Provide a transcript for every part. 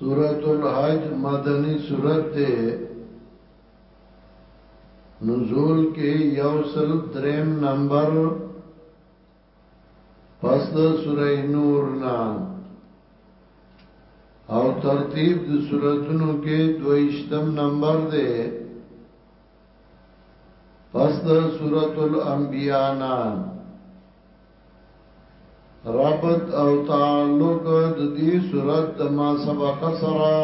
سورة الحج مدنی سورت تے نزول کے یوصل درم نمبر پس دا سورہ نور نا او ترتیب دا سورتنو کے دوئیشتم نمبر دے پس د سورۃ الانبیاء نا ربط او تعلق د دې سورۃ د ما سبق سره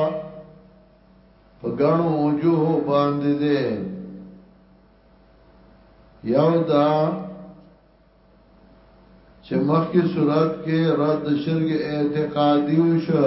په غاڼو وجوه باندې ده یو دا چې مخکې سورۃ کې رد شرک اعتقادي وشو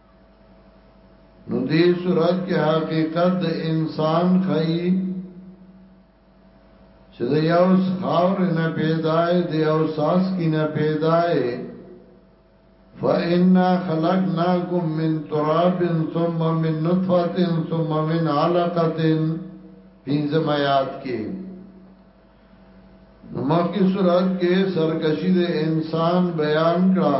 نو دې صورت کې حقیقت د انسان خی چې د یو خاور نه پیدای د یو ساس کې نه پیدای فإنا خلقناكم من تراب ثم من نطفة ثم من علقة پینځم آیات کې نو مخکې صورت کې سرکشي د انسان بیان کړه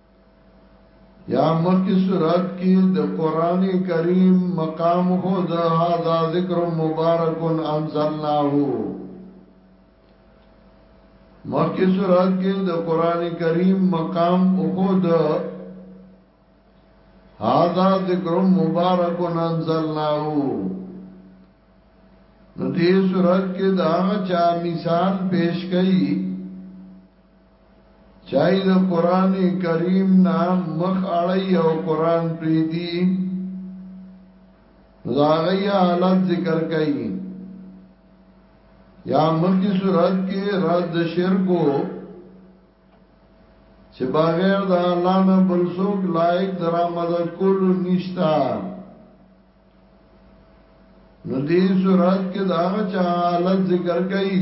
یا مخی صورت کی د قرآن کریم مقام خود هذا ذکر مبارک انزلناه مخی صورت کی د قرآن کریم مقام خود هذا ذکر مبارک انزلناه نو دې صورت کې دا چا مثال پیش کړي چای د قران کریم نه مخ اړی او قران پریدي زاغی حالت ذکر کئی یا مخی صورت کې رد شرکو چې بغیر د الله نه بل څوک لایق درآمد کولو نشتا نو دې صورت کې دا چا حالت ذکر کړي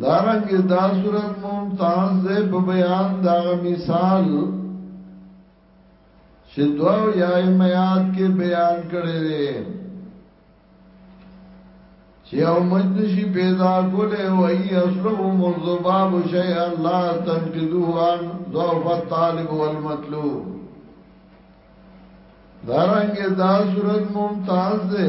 دارنګ دا صورت ممتاز دے په بیان دا مثال چې دو یا میات کې بیان کړي دي چې او مجنشي پیدا کوله وای اصله مذباب شیء الله تنقذوه عن ضعف الطالب والمطلوب دارنګ دا صورت ممتاز ده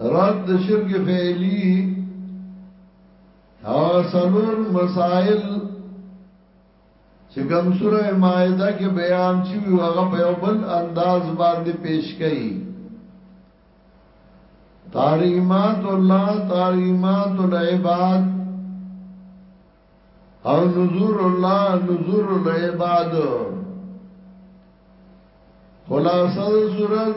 رد شرک فعلی او سلور مسائل چې کوم سوره مائده کې بیان چې وی هغه په یو بل انداز باندې پیش کړي تاریمات الله تاریمات العباد او نذور الله نذور العباد خلاصه سورۃ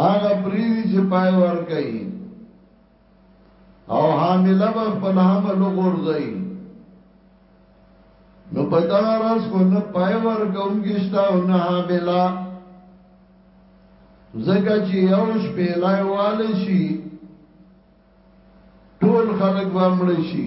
هغه پریدي چې پای ور کوي او حامله به خپل حمل غورځي نو په دا راز کو نه پای ور کوونکشتا او نه حامله زګه چې یو شپې لای والي شي ټول خلک وامړي شي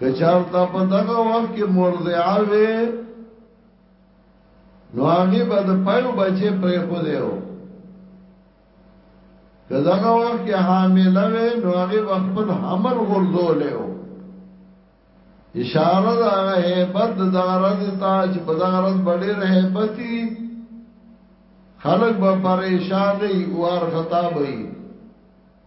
کچارتا په دغه وخت کې مرضعه وي نو هغه به د پيو بچي پرې خو دیو که دغه وخت کې حامله وي نو هغه وخت په حمل غرزولې و اشاره دا هیبت د دغه رد ته چې په دغه رد بډې رهبتي خلق به پریشان وي وار خطا وي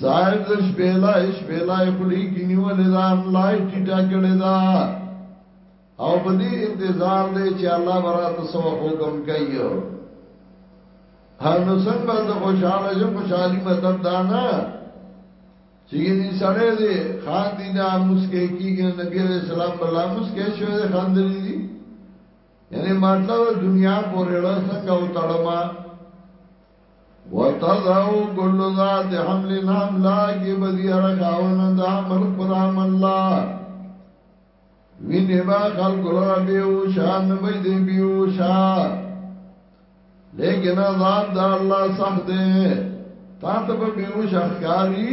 صاحب د شپېلا شپېلا خلی کې نیولې دا املای ټیټه کړې دا او په دې انتظار دی چې الله برات سو حکم کوي هر نو څنګه باندې خوشاله یم خوشالي مطلب دا نه چې دې سره دې خان دي نه مسکه کیږي نبی عليه السلام الله مسکه شو دې خان دې دي یعنی مطلب دنیا پورې له څنګه وتړما وتذو كل ذات حمل نام لا کې بدی رکاون د عمل پر عمل الله وینه با خلق را بیو شان به دې بیو شا لیکن عذاب د الله سخت دی تا ته به بیو شخکاری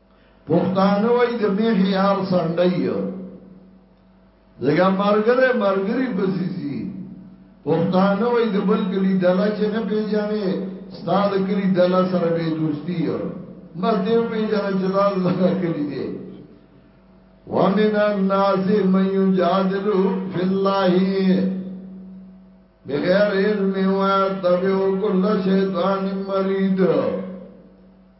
پښتانه وای د میخي یار سنډي زګا مرګره مرګري بزيزي پښتانه وای د بل کلی دلا چې نه پیژانې ستاد کلی دلا سره به دوستي یو ما دې پیژانې چې دا لږه کلی دی ومن الناس من يجادل في الله بغیر علم و تبعو کل شیطان مرید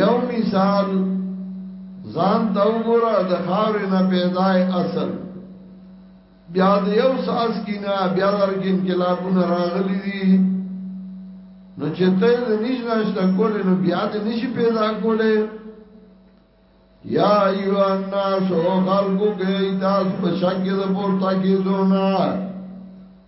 یو مثال ځان ته وګوره د خاورې نه پیدای اصل بیا د یو ساس کې نه بیا درګې انقلابونه راغلي دي نو چې ته د نش نشته کولې نو بیا د نشي پیدا کولې یا ایو الناس او خلقو کې تاسو په شک د پورته کېدو نه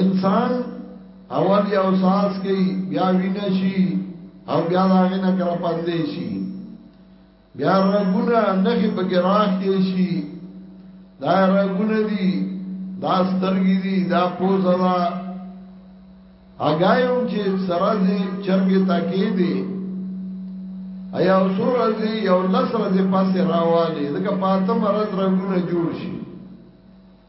انسان اول یو ساس کوي بیا وینه شي او بیا هغه نه کرا پاتې شي بیا رګونه نخې په کې راخ کې شي دا رګونه دي دا سترګې دي دا پوزه ده اګایو چې سره دې چرګې تاکې دي ایا اوسور دې یو لسره دې پاسه راوالي ځکه پاتم مرز رګونه جوړ شي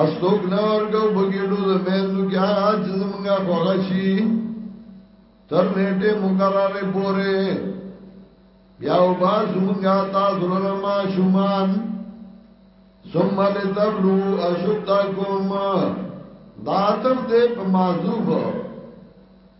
اسوک نه ورګو بګیډو د میندو کې هغه چې زمونږه خوښه شي تر نیټه مقرره پورې بیا او با زمونږه تاسو له ما شومان ثم لتبلو اشدکم دا تم دې په معذوب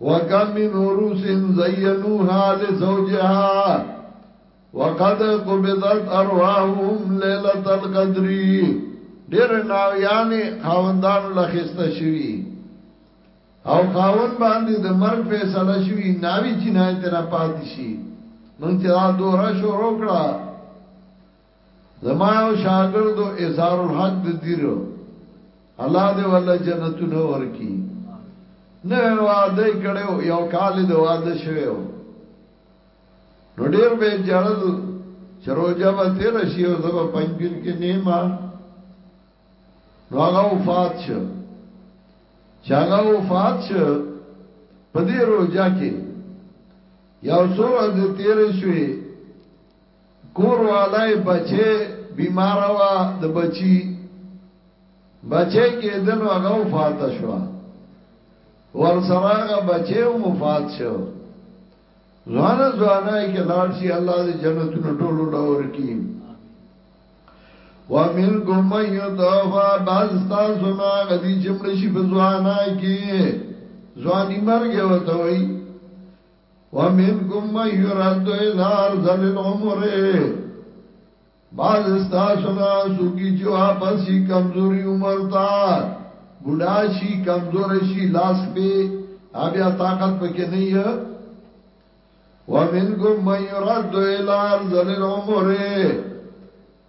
وکم من عروس زینوها لزوجها وقد قبضت ارواحهم ليله القدر ډېر ناویانې خاوندانو لخسته شوی او خاون باندې د مرګ فیصله شوی ناوی جنایت نه پاتې شي مونږ چې دا دوره شروع کړه زما یو شاګرد اظهار الحق د دیر الله دې ول جنتونه ورکی نه واده کړو یو کال د واده شوو نو ډیر به جړل چروجا به تیر شي او زما پنځین کې نیمه نو هغه وفات شو چې هغه وفات شو په دې روجا کې یو څور د تیر شوی کور والا یې بچی بیمار وه د بچی بچی کېده نو هغه وفات شوه ورسره هغه بچی هم وفات شو ځوانه ځوانه یې کې لاړ شي الله دې جنتونه ټولو له ورکي ومنکم من یتوفا بعض تاسو نه غدي چې مړ شي په ځوانه کې ځواني مرګ وته وي ومنکم من يرد الى ارض العمر باز استاسنا سوګي چې واپس شي کمزوري عمر تا بډا شي کمزور شي لاس په بیا طاقت پکې نه یې ومنکم من يرد الى ارض العمر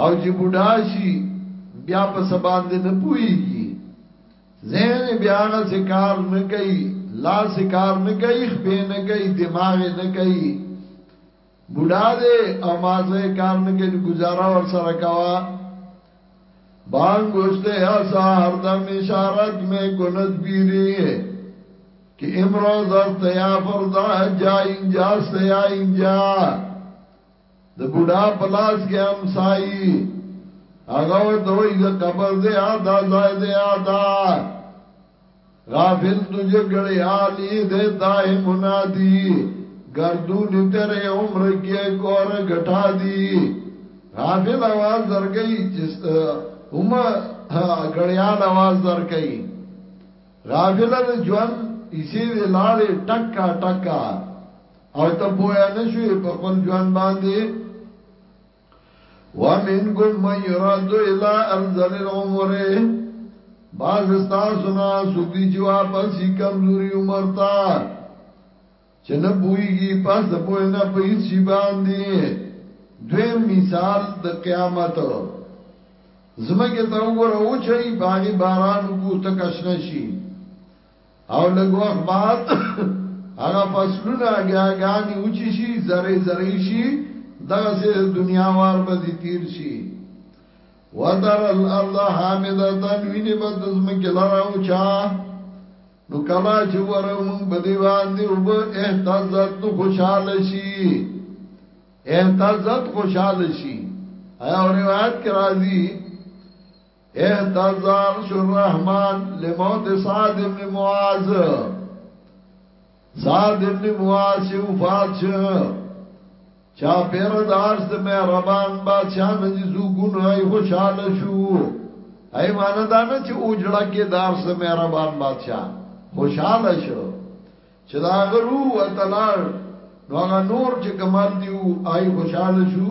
او چې بوډا شي بیا په سبان دې نه پويږي ذهن بیا غا سکار نه کوي لا سکار نه کوي خپې نه کوي دماغ نه کوي بوډا دې او مازه کار نه کوي گزارا ور سره کوا بانگوشتے ایسا ہر دم اشارت میں کنت بیری ہے کہ امروز است یا فردا جا انجا است یا انجا د بوډا پلاس کې هم سائی هغه دوی د قبر دې ادا ځای دې ادا غافل تجھے گڑے آلی دے دائے منادی گردونی تیرے عمر کی ایک اور گھٹا دی غافل آواز در گئی جس هم گڑیال آواز در گئی غافل دا جوان اسی دی لارے ٹکا ٹکا او ته پویا نشوی په خپل ژوند باندې ومنکم من يرد الى ارذل العمر باز تاسو نه سګدي چې واپس یې کمزوري عمر تا چې نه بوئیږي پس په نه په هیڅ باندې دوی مثال د قیامت زمګه ته وګوره او چې باغی باران کو تکشنشي او لګ وخت بعد هغه فصلونه اګیا غانی اوچی شي زری زری شي دغه سه دنیا وار به تیر شي وتر الارض حامدتن ویني بد زمکه لرا او چا نو کلا چې ورم بدی باندې وب احتزت نو خوشاله شي احتزت خوشاله شي او روایت کې راځي احتاز عرش الرحمن لموت سعد ابن معاذ سعد ابن معاذ یو وفات شو چا پیر د عرش د مهربان بادشاہ نه دي زوګون هاي خوشاله شو هاي مان دا نه چې اوجړه کې دار سره مهربان بادشاہ خوشاله شو چې دا غرو وتلار نو هغه نور چې کمال دیو آی خوشاله شو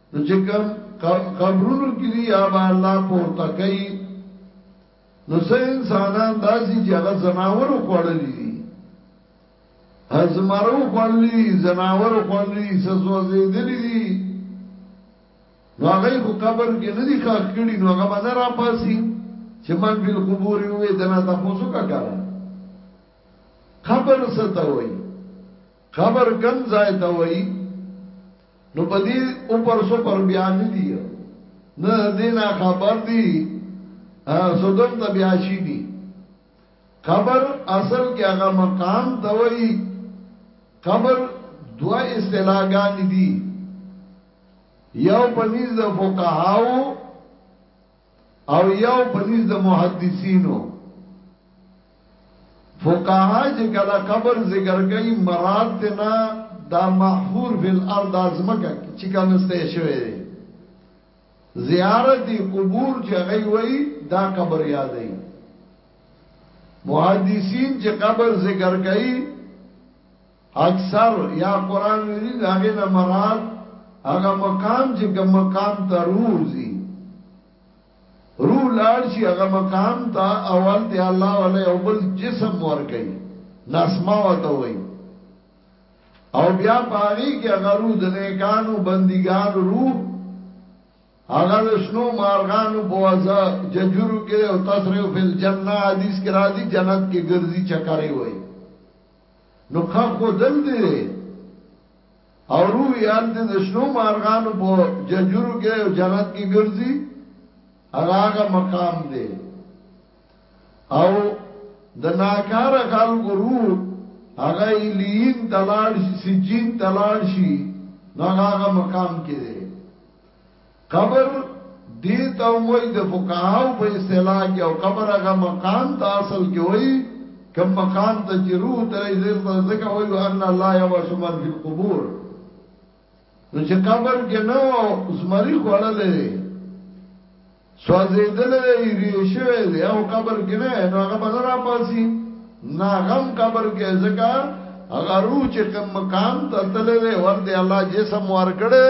نو چې کم قبرونو کې دی یا با الله پورته کوي نو سه انسانان داسي چې هغه زناورو خوړلې دي هزمرو خوړلې دي زناورو خوړلې دي سوځې دي دي نو هغه خو قبر کې نه دي ښخ کړي نو هغه باندې را پاسي چې من په قبور وي دنا تاسو کا کار قبر ستوي قبر کم ځای ته وایي نو په دې اوپر سوپر بیا نه دی نه دینا خبر دی سودم ته بیا شي دی قبر اصل کې هغه مقام دوي قبر دوا اصطلاحګان دي یو پنیز د فقهاو او یو پنیز د محدثینو فقها چې کله قبر ذکر کوي مراد تینا دا محفور فی الارض ازمکه چې کنسته شوی دی زیارت قبور چې غي وای دا قبر یادای محدثین چې قبر ذکر کوي اکثر یا قران ویلي داګه نه مراد هغه مقام چې کوم مقام ته روح زی روح لار شي هغه مقام ته اول ته الله ولا او بل جسم ور کوي نسما وته وي او بیا پاغي کې هغه روح د نیکانو بندګانو روح هغه شنو مارغانو په وځه ججورو کې او تصریف الجنه حدیث کې راځي جنت کې ګرځي چکرې وي نو خخو دل دی او روی آل دی دشنو مارغانو پو جنجورو کې او جنت کې گرزی اغا آغا مقام دی او د ناکار خلق روح اغا ایلین تلاړ شي سجین تلاړ شي نو آغا آغا مقام کې دی قبر دې ته وای د فقهاو په اصطلاح کې او قبر هغه مکان ته اصل کې وای کوم مکان ته چې روح درې زیر ته ځکه وای ان الله یبعث من فی القبور نو چې قبر کې نو زمری خوړلې سوځېدلې ری شوې دی او قبر کې نه نو هغه بدر پاسي ناغم قبر کې ځکه هغه روح چې کوم مکان ته تللې ورته الله جسم ورکړي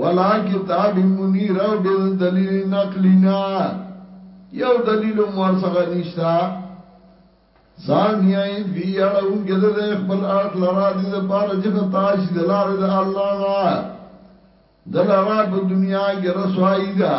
ولا کتاب منیر او بې د دلیل نقلی نه یو دلیل هم ورڅخه نشته ثانیه فی اړون کې د خپل اړخ لرا دي د پاره چې خطا شي د لارې د الله نه د لرا په دنیا کې رسوایی ده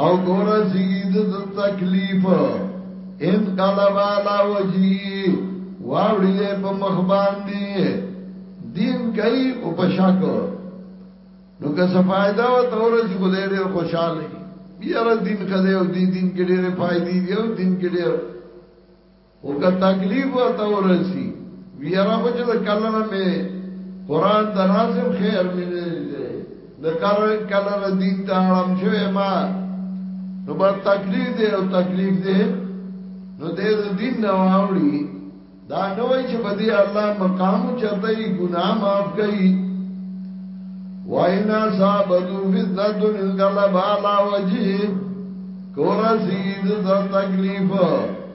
او ګوره زید د تکلیف ان قلب علا وجی واوړی دې په مخ باندې دین کوي او بشاکو نو که څه فائدہ و ته ورځ کو دې ډېر خوشاله بیا را دین کده او دې دین کې ډېر فائدې دی او دین کې ډېر او که تکلیف ورته ورسی ویرا به چې کله نه مې قران ته راځم خیر مې نه دی د کار کله نه دین ته اړم شوی ما نو بر تکلیف دی او تکلیف دی نو دې د دین نه واوړي دا نه وای چې بدی الله مقام چته یې ګناه معاف کړي واینا صاحبو فتنه دن غلبا لا وجه کورا سید د تکلیف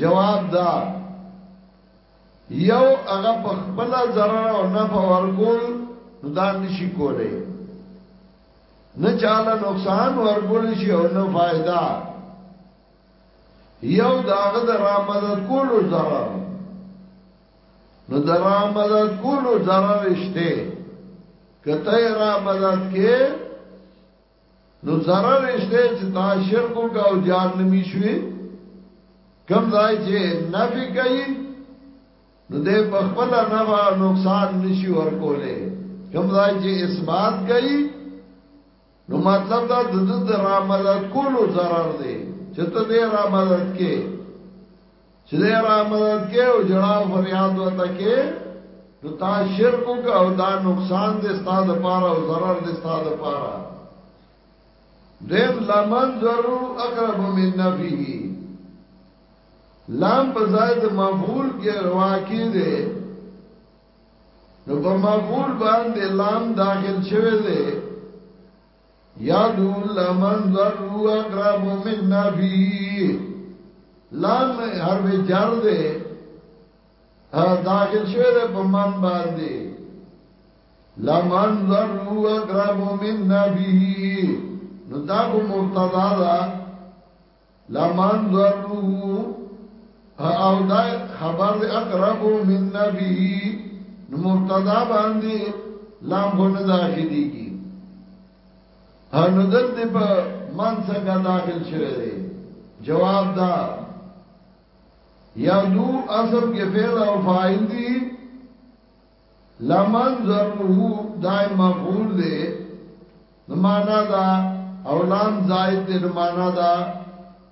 جواب دا یو هغه په خپل ضرر او نفع ورکول نو دا نشي کولای نه چاله نقصان ورکول شي او نه فائدہ یو داغه د رامدد کولو ضرر نو د رامدد کولو ضرر شته کته رامدد کې نو ضرر اشته چې تا شرک او جان نمی شوي کم ځای چې نفي کوي نو دې په خپل نفع نقصان نشي ورکولې کم ځای چې اثبات کوي نو مطلب دا د دې را مدد کولو ضرر دی چې ته دې را مدد کې چې دې را مدد کې او جړا او فریاد وته کې نو تا شرک او دا نقصان دې ستاسو لپاره او ضرر دې ستاسو لپاره دیم لمن ضرور اقرب من نفیه لام په ځای د مفعول کې واقع دی نو په مفعول باندې لام داخل شوی دی یادو لمن ذرو اقرب من نبی لام حرف جر دے داخل شوئے دے پا من باندے لمن ذرو اقرب من نبی نو دا کو مبتدا دا لمنظره او دا خبر دی اقرب من نبی نو مبتدا باندې لام خو نه داخلي کی هنو دلته په من څنګه داخل شوی دی جواب دا یا دو اصل کې فعل او فاعل دی لمن ظرفه دای مفعول دی نمانا دا اولام زائد دی نمانا دا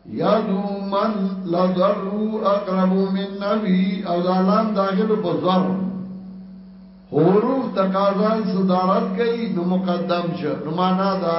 یدو من لظرو اقرب من نبی او دا لام داخلو پا ظرف حروف تقاضان صدارت کئی نمقدم شا نمانا دا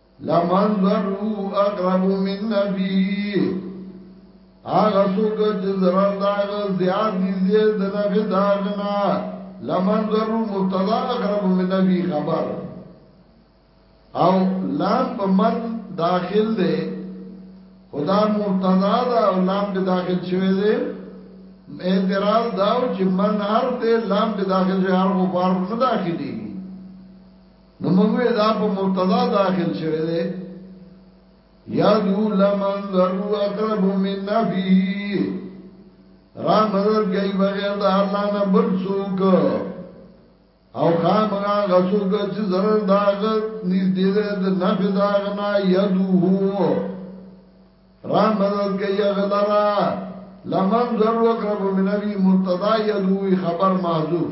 لمن ذرو اقرب من نبی آغا سوکا چه ضرر داغا زیاد دی زید نفی داغنا لمن ذرو مبتدا اقرب من نبی خبر او لام پا من داخل دے خدا مبتدا دا او لام پا داخل شوئے دے اعتراض داو چې من هر دې لام په داخل جهار غبار نه داخلي نو موږ دا په مبتدا داخل شوه دی یادو لمن ذرو اقرب من نفی را مدد گئی بغیر دا اللہ نا بل سوک او خام را غسوک چی ضرر داغت نیز دیده دا نفی داغنا یادو ہو را مدد گئی اغلرا لمن ذرو اقرب من نفی مبتدا یادوی خبر محضوف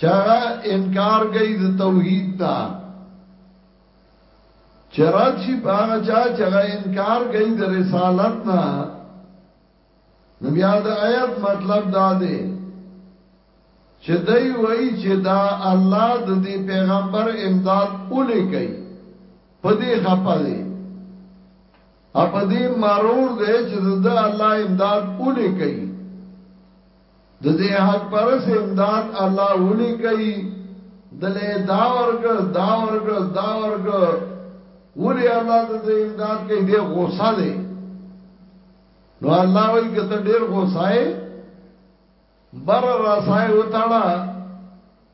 چاغه انکار کوي د توحید ته چرچی باغه چا چاغه انکار کوي د رسالت نه نو بیا د آیت مطلب دا دی چې دوی وایي چې دا الله د دې پیغمبر امداد اولې کوي په دې خپه دی اپ دې مرور دی چې د الله امداد اولې کوي د دې حق پرس امداد الله ولي کوي دله دا ورګر دا ورګر دا ورګر ولي الله د دې امداد کوي دې غوسه ده نو الله وایي کته ډېر غوسه بر راسای وتاړه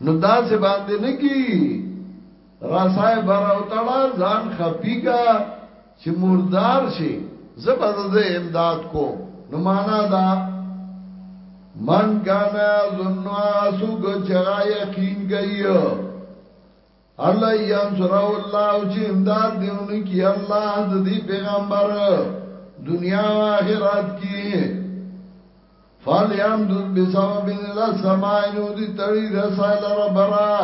نو داسې باندې نه کی رسای براو تړه ځان خپیګا چې مردار شي زبرد امداد کو نو معنا دا من کانا ظنوا سوګ چا یقین گئی الله یان سره الله او چې امداد دیونه کی الله د دې پیغمبر دنیا او آخرت کې فال یام د بسبب الله سماع نو دي تړي رسال ربرا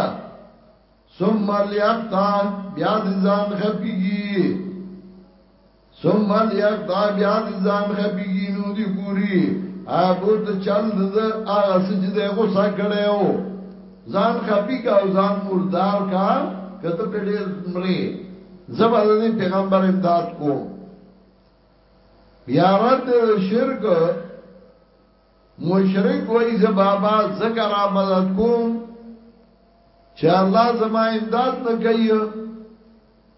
ثم ليقطع بیا د ځان خپيږي ثم ليقطع بیا د ځان خپګی نو دی ګوري هغه د چل د هغه سچ د غوسه کړو ځان خپي کا او ځان مردار کا کته په ډېر مري زبر دې پیغمبر امداد کو بیا رد شرک مشرک وای ز بابا ذکر مدد کوم چې الله زما امداد نه کوي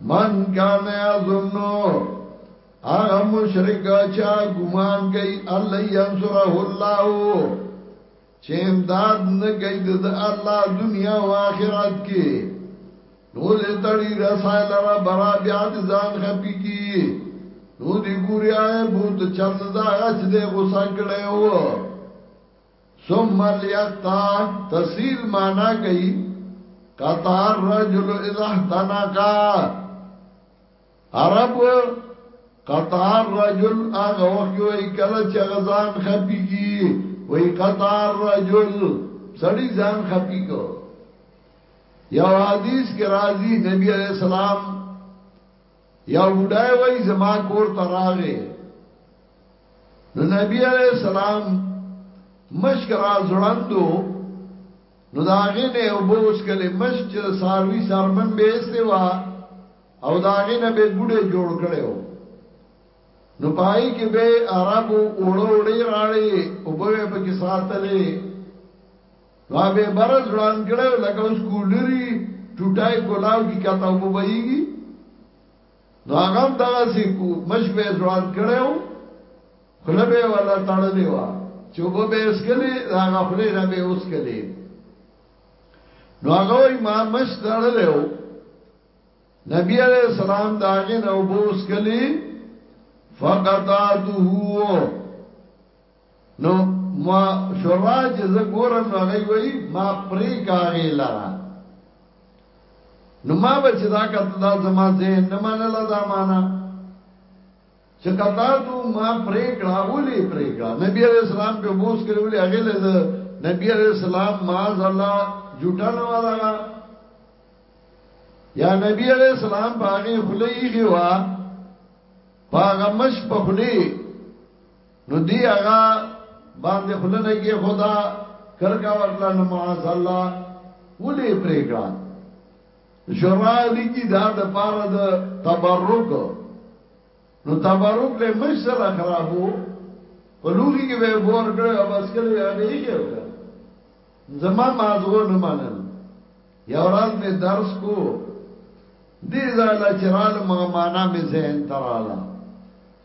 من کان یظنو هغه مشرک چا ګمان کوي الله ينصره الله چې امداد نه کوي د الله دنیا او آخرت کې نو دې تړي رسائل را برا بیا د ځان خپي کی نو دې ګوریا بوت چند دا غچ دې غوسه کړي وو ثم لیتا تسیل مانا کئی قطار رجل اذا احتنقا عرب قطار رجل آغا وقی وی کلچ غزان خپی کی وی قطار رجل سڑی زان خپی کو یو حدیث کے راضی نبی علیہ السلام یو بڑای وی زما کور تراغے د نبی علیہ السلام مشک را زړندو نو داغه نه وبوس کله مشک چې ساروی سرمن به استوا او داغه نه به ګډه جوړ کړو نو پای کې به عربو اوړو وړي راړي او به په کې ساتلې نو به برز ځان کړو لکه اوس کولري ټوټای کولاو کې کته وبويږي نو هغه دغه سي کو مش به ځوان کړو خله به ولا تړلې وا چې وب به اسکلې هغه خله را به اوسکلې نو هغه ما مش تړلې و نبی عليه السلام داغه نو بوسکلې فقطعته نو ما شورا چې زه ګورم نو هغه وایي ما پرې کاغې لرا نو ما به چې دا کته دا زما ذهن نه منله دا معنا چې کته ته ما پرې کړه ولې پرې کړه نبی عليه السلام په بوس کړو ولې هغه له نبی عليه السلام ما زلا جوټه نه ولا یا نبی عليه السلام باغې خلې هوا باغ مش په خلې نو دی هغه باندې خله نه کې خدا کرکا ورلا نو معاذ الله ولې پرېګړه شورا لګي دا د پاره د تبرک نو تبرک له مشر خرابو په لوګي کې به بور کړو بس کله یې نه یې زما مازغو نه منل یو ورځ می درس کو دې زاله چرال ما معنا می ذهن تراله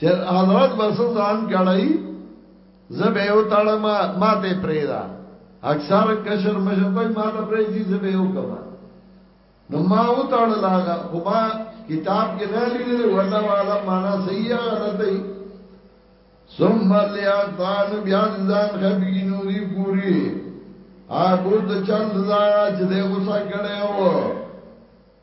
چر حضرت بس ځان کړای زبه او تړه ما ماته پریدا اکثر کشر مشر کوئی ما ته پریدي زبه او کما نو ما او تړه لاغه خو ما کتاب کې نه لیدل والله والا معنا صحیح غلطه ثم ليعطان بیا ځان خبي نوري پوری آګور د چند زړه چې دغه څنګه کړه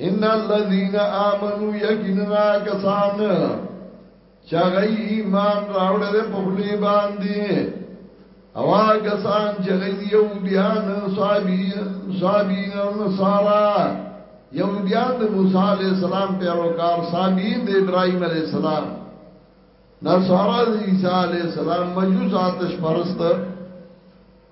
ان الذين امنوا يقينا كسان چا غي ایمان راوړل په خلی باندې اوا کسان چې غي يهوديان صابي صابي نصارا يهوديان د موسی عليه السلام په وکړ صابي د ابراهيم عليه السلام نصارا د عيسى عليه السلام مجوس آتش پرست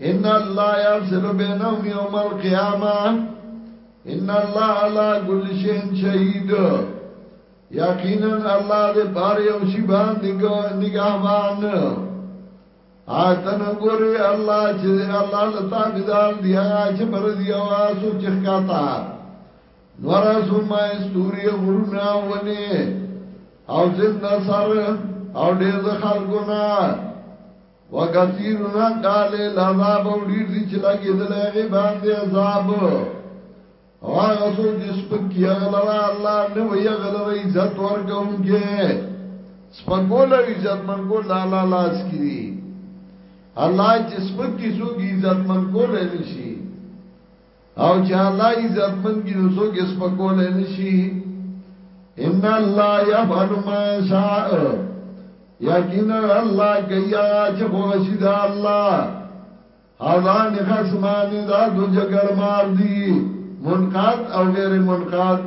ان الله يفصل بينهم يوم القيامه ان الله على كل شيء شهيد یقینا الله دې بار یو شی باندې نگاهبان آتن ګوري الله چې الله لتا بيدار دی هغه چې پر دی आवाज او چخکاتا نور سوما استوري غرنا ونی او زنده سر او ډېر خلکو نه وکثیر نه قال العذاب او ډیر دي چې لګي دلغه باندې عذاب او هغه څوک چې سپکی غلرا الله نه وی غلرا عزت ورکوونکې سپکول او عزت منګول لا لا لاس کړي الله چې سپکی څوک عزت منګول نشي او چې الله عزت من کی نو څوک اس په کول نشي ان الله يفعل ما شاء یقینا الله کیا چې خو شي دا الله هاذان خصمان دا دو جګړ مار دي منقاد او غیر منقاد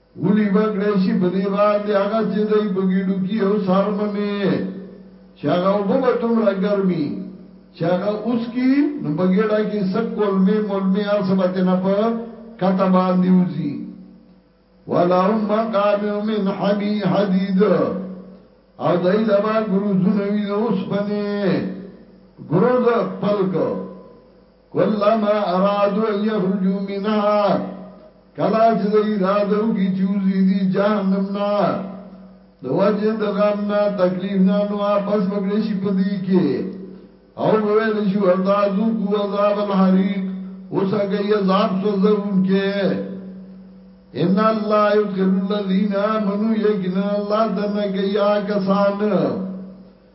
غولي به کړی شي په دې باندې هغه چې دی په ګېډو کي او څرمنې چې هغه اوبه به دومره ګرمي چې هغه اوسکي نو په ګېډه کې څه کولمې مولمې هر څه به تېنه په کته باندې وځي ولهم مقامع من حمی حدید او دای لبا گروزو نوی دا اوسپنه گروز پلک کلما ارادو ان یخرجو منها کلا چې د اراده وکي چې وزي دي جهنم نه د وجه د غم نه تکلیف نه نو واپس وګړي شي په دې کې او ویل شي وردا ذو کو عذاب الحریق اوسه گئی عذاب سوزون کې ان الله يدخل الذين امنوا يجنا الله دنه گئی آ کسان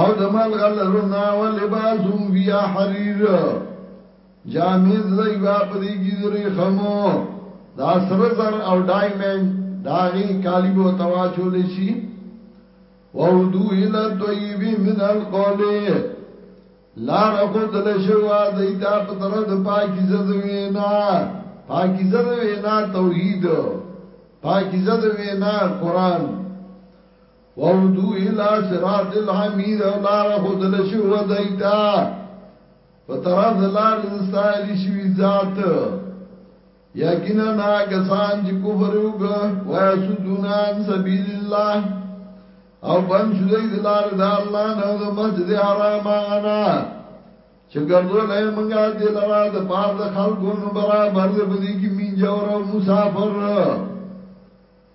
او د ملغلرو نه او لباسهم فیا حریر جامې زړی با پدې کې درې خمو دا سره زر او ډایمنډ داغي کالی بو توا چولې شي وودو اله طیب من القول لا رخو دل شوا دیتا په طرف د پاکیزه د وینا پاکیزه د وینا توحید پاکیزه د وینا قران وهدو الى صراط الحمید او لار خودل شو دایتا په طرف لار سایل شوی ذات یقینا نا کسان چې کفر وګ و یسدون عن سبیل الله او بن شوی د لار د الله نه د مسجد حرام انا چې ګرځول یې مونږه د لار د پاره د خلکو نو برابر دې بده کې مين جوړ او مسافر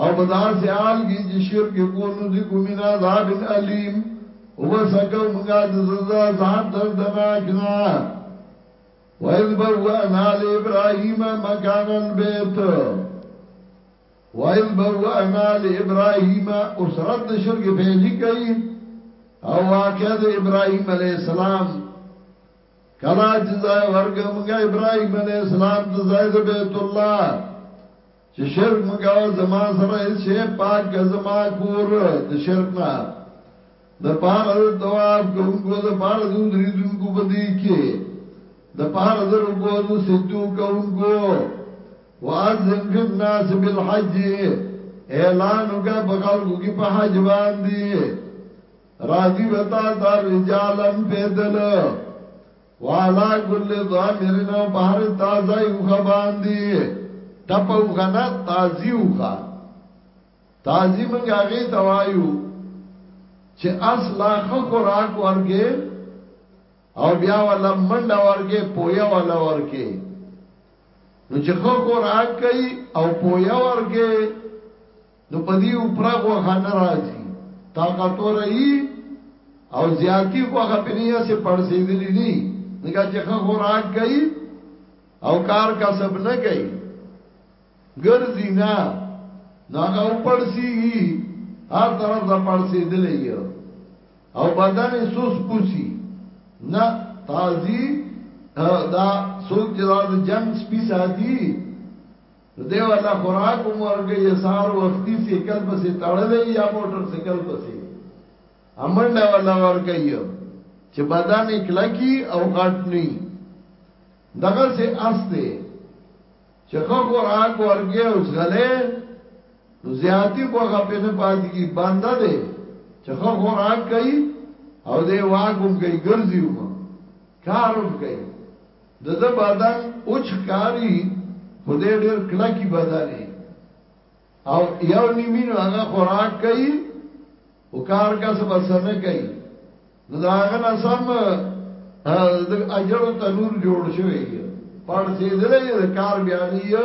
او په داسې حال کې چې شرک کو نو دې کو من عذاب الیم او سکو مونږه د سزا عذاب دردناک نه وَإِذْ بَوَّأْنَا لِإِبْرَاهِيمَ مَكَانَ الْبَيْتِ وَإِذْ بَوَّأْنَا لِإِبْرَاهِيمَ اسرت شرک فعلی کوي او واقع د ابراهيم عليه السلام کلا جزای ورګمږه ابراهيم عليه السلام د زید بیت الله چې شرک مکوه زما سره هیڅ شی پاک که زما کور د شرک نه د پاره د تواب کوونکو د پاره د درېدونکو په دې کې د پاره د رکو د سجدو کوونکو واذن فی الناس بالحج اعلان وکا په خلکو کې په حج باندې راضی وتا تر رجالن پیدل وعلى كل ضامر او بهر تازه یو خباندي ټپو غنا تازي وخا تازي موږ هغه توایو چې اصلا خو خوراک ورګه او بیا ولا منډه ورګه پویا ولا ورګه نو چې خو خوراک کوي او پویا ورګه نو په دې اوپرا غوخه نه راځي طاقتور ای او زیاتی غوخه په نیه سه پړسېدلې دي نګه چې خه خوراک کوي او کار کسب نه کوي ګرځي نه ناغه پړسي هر طرف ته پړسېدلې یو او بدن سوس پوسی نه تازی دا سوک جدا جنگ سپی ساتی دی ولا خوراک هم ورکوي سهار وختي سیکل پسې تړلې یا موټر سیکل پسې امنډه ولا ورکوي چې بدن کلکی او غټ نه دغه سه استه چې خو خوراک ورکوي او ځلې نو زیاتی خو غپې نه پاتې کی بنده دی چې خو خوراک کوي او دی واګم کوي ګرځي وم کارم کوي د ده بدن اوچ کاری خو دی ډیر کلکی بدنی او یو نیمینو هغه خوراک کوي او کار کا سبا سنه کوي نو دا هغه نه سم د اجړو تنور جوړ شوی پړ سي دلې کار بیانیه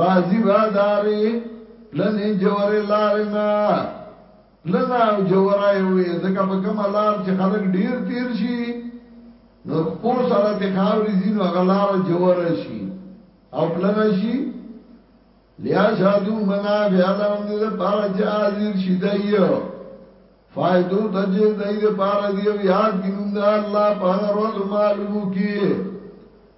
راځي را دارې پلنې جوړې لارې نه پلنا او جوړه وي ځکه په کومه لار چې خلک ډیر تیر شي نو خپو سره ته خاوري زینو غلار جوړه شي او پلنا شي لیا شادو منافع لهم دې لپاره چې حاضر شي دایو فائدو ته چې دای دې لپاره دی یاد ګینوم د الله په هغه ورځ معلومو کې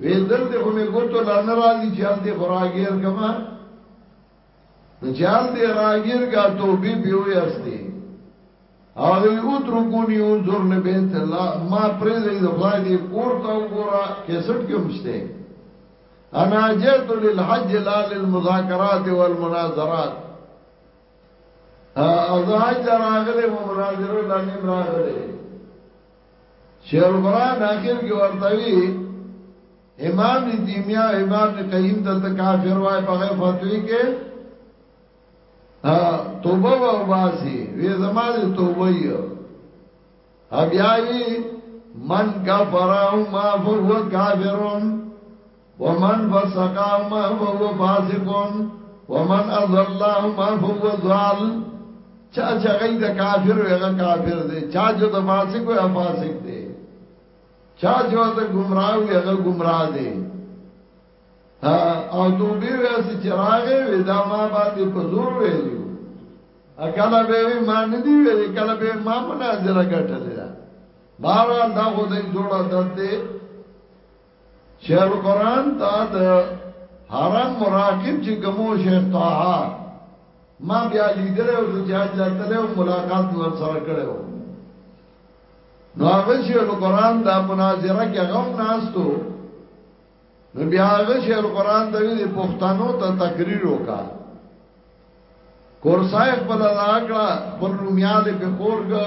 وی دلته خو می ګوتو لانه راځي چې حالت خو راګیر کما نو چې حالت راګیر کا توبې پیو یاسته او وی او ترکونی او زور نه بیت الله ما پرې دې د خدای دې کور تا وګورا کیسټ کې مشته انا جئت للحج لا للمذاکرات والمناظرات او زه حج راغله مو مناظره لاندې راغله شیخ القران اخر کې ورته وی امام ابن تیمیه او امام ابن قیم ته ته کافر وای په غیر فتوی کې توبه و باسی وی زما دې توبه یو بیا وی من کفر او ما فهو کافرون ومن فسقهما فهو فاسق ومن اضلهما فهو ضال چا چا غي د کافر وغه کافر دي چا جو د فاسق وغه فاسق دي چا جو د گمراه وغه گمراه دي او تو به واسي چراغه ودا ما باندې په زور ویلو اکلا به ما نه دی ویل کله به ما مناظره کټل دا بارا دا خو دې جوړه دته شیخ القرآن تا د حرم مراقب چې کومو شیخ طه ما بیا لیدل او د جاج لاتل او ملاقات نو سره کړو نو هغه شیخ القرآن دا مناظره کې غو ناستو نو بیا هغه شیخ القرآن د وی پښتنو ته تقریر وکا کورسای خپل راکړه پر رومیاله په خورګه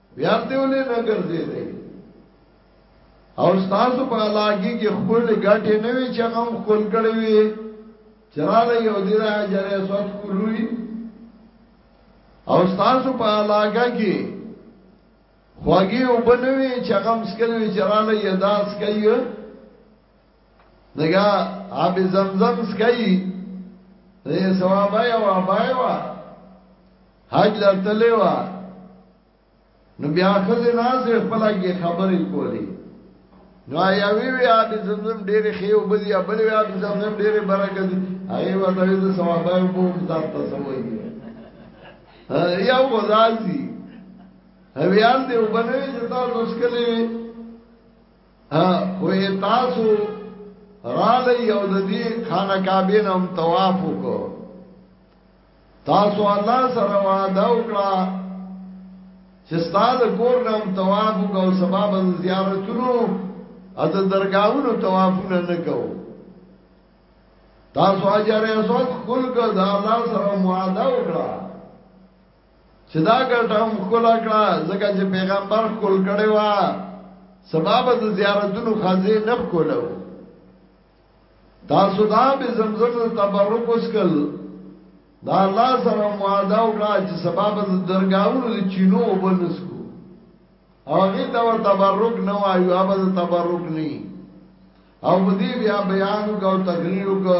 بیا دې ولې نه ګرځې دې او تاسو په علاقه کې خپل ګټه نه وی چې غم خپل کړی وی چراله یو دې را جره سوت کولوي او تاسو په علاقه کې خوږی او بنوي چې غم سکلوي چراله یې داس کوي دغه اب زمزم سکي دې ثواب یا وا بای وا حج لتلې وا نو بیا خزه ناز خپل کې خبرې کولې نو یا وی وی اب زمزم ډېر خيو بدی ابل وی اب زمزم ډېر برکت هغه ورته دې ثواب یا وو ځان ته سوي یا وځي هویان دې وبنوي چې تاسو څه کوي وې تاسو را لې یو د دې خانه کعبه نوم طواف وکړو تاسو الله سره وعده وکړه چې ستاسو کور نوم طواف وکړو سبب زیارتونو او د درگاہونو طوافونه نه کوو تاسو اجر اسود خلق د الله سره معاهده وکړه چې دا ګټه هم خپل کړه ځکه چې پیغمبر خپل کړي وا سبب د زیارتونو خزه نه کولو تاسو دا به زمزم ته تبرک وسکل دا الله سره وعده وکړه چې سبب د درگاہونو د چینو وبنسکو او هغه دا ور تبرک نه وایو هغه د تبرک نه او دې بیا بیان کو تقریر کو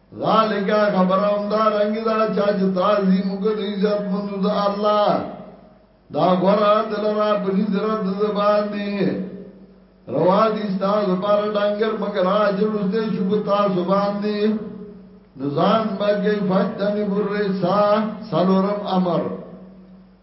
ذالک خبر هم دا رنگ دا چا چې تعظیم وکړ عزت مند د الله دا غره دلرا په نظرت زبان دی روا دي ستاز پر ډنګر مگر اجل دې شو تا زبان دی نزان بګي فجتنی برسا سلورم امر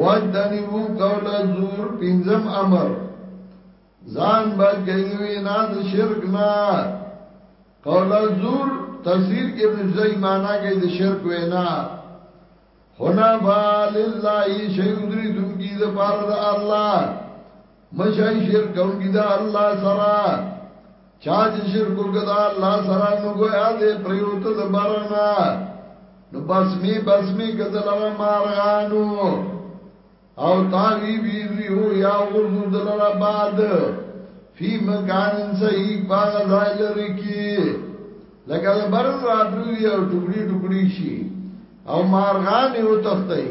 واجتنبو قول الزور پنځم امر ځان بچ کیدوی نه د شرک نه قول الزور تفسیر کې ابن جزئی معنا کوي د شرک وینا حنفا لله شیدری دونکی د پاره د الله مشای شرک کوونکی دا الله سره چا چې شرک وکړا الله سره نو ګویا دې پریوت د بارنا نو بس می بس می کدل را مارغانو او تاوی بی ریو یا غردو دل را باد فی مکان صحیح باغ زائل رکی لکه دا برن راتلو دی او ٹکڑی ٹکڑی شی او مارغانی او تختئی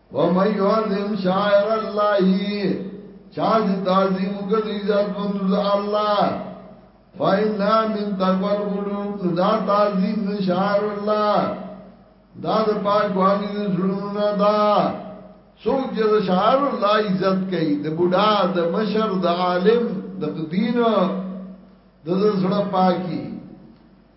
ومن يعظم شاعر الله چا چې تعظیم وکړي عزت مند الله فإنا من تقوى القلوب دا تعظیم شاعر الله دا د پاک والی د زړونو دا څوک چې شاعر الله عزت کوي د بوډا د مشر د عالم د دین د زړه پاکي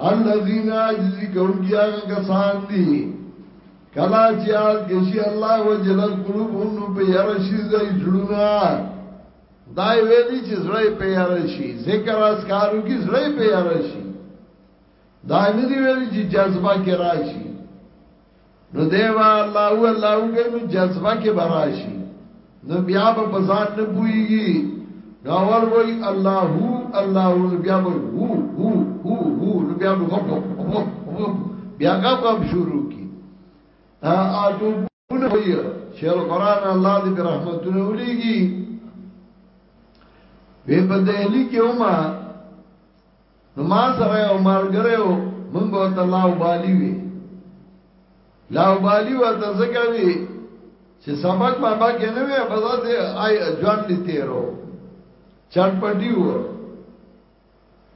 الذين عاجزی کونکی آغا کسان دی کلا چی آل کشی اللہ و جلال قلوب انو پی یرشی زی جلونا دای ویلی چی زرائی پی یرشی ذکر از کارو کی زرائی پی یرشی دای ندی ویلی چی جذبہ کی راشی نو دیوا الله او الله کوي نو جذبه کې براشي نو بیا په بازار نه پويږي نو اول وای الله هو الله هو بیا به هو هو هو هو نو بیا به غب غب بیا غب غب شروع کی ا ا تو بونه وای شیل قران الله دې برحمتونه ولېږي وی په دهلی کې ومه نو ما سره یو ملګری و مونږ به ورته لاوبالي وي لاوبالي ورته ځکه وي چې سبق ما با کې نه وي په ځای آی ژوند دي تیرو چټ پټي و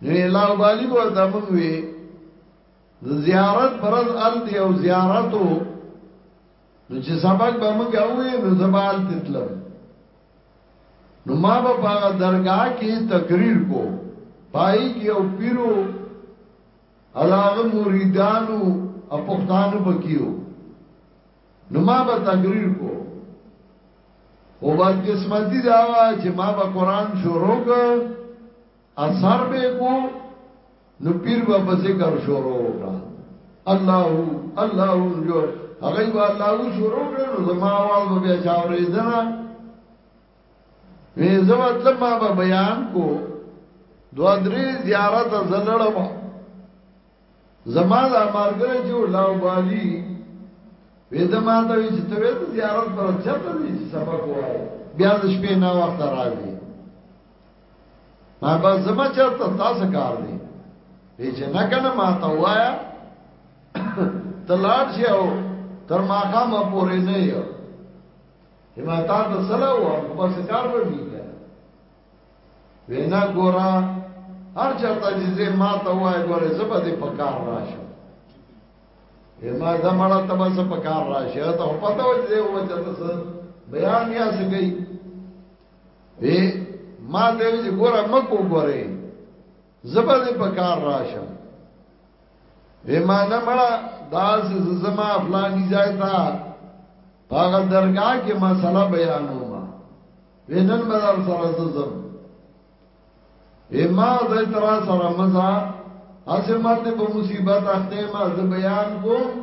نو لاوبالي ورته مونږ وي زیارت پرز ال دی او زیارتو نو چې سبق به مونږ اوې نو زبال تتلم نو ما به په درگاه کې تقریر کو پای کې او پیرو علاوه مریدانو او پښتانو پکیو نو ما به تقریر کو او بد قسمتی دا چې ما به قران شروع کړ اثر به کو نو پیر با په ذکر شروع وکړه الله الله جو هغه با الله شروع کړ نو زما आवाज به بیا چاورې زنا وې زو مطلب ما به بیان کو دوا درې زیارت زلړم زما لا مارګره جو لاو بالی وې زما ته چې ته زیارت پر چته دي سبق وایي بیا د شپې نا وخت راځي ما با زما چرته تاسو کار دی وی چې نه کنه ما ته وایا تلاړ شي او تر ما خام پورې نه یو ما تا ته سلا و او بس کار به وی وینا ګورا هر چرته چې ما ته وای ګوره زبر دې په کار راشم ما زمړه ته بس په کار راشه ته پته و چې و چې تاسو بیان یا سګي وی ما ته وی چې ګوره مکو ګوره زبر دې په کار راشم وی ما نه مړه داس زما فلانی ځای تا پاغه درگاه کې مسله بیانو ما وینن بدل سره زم وی ما دې تر سره مزه اسه مرته په مصیبت اخته ما ز بیان کوم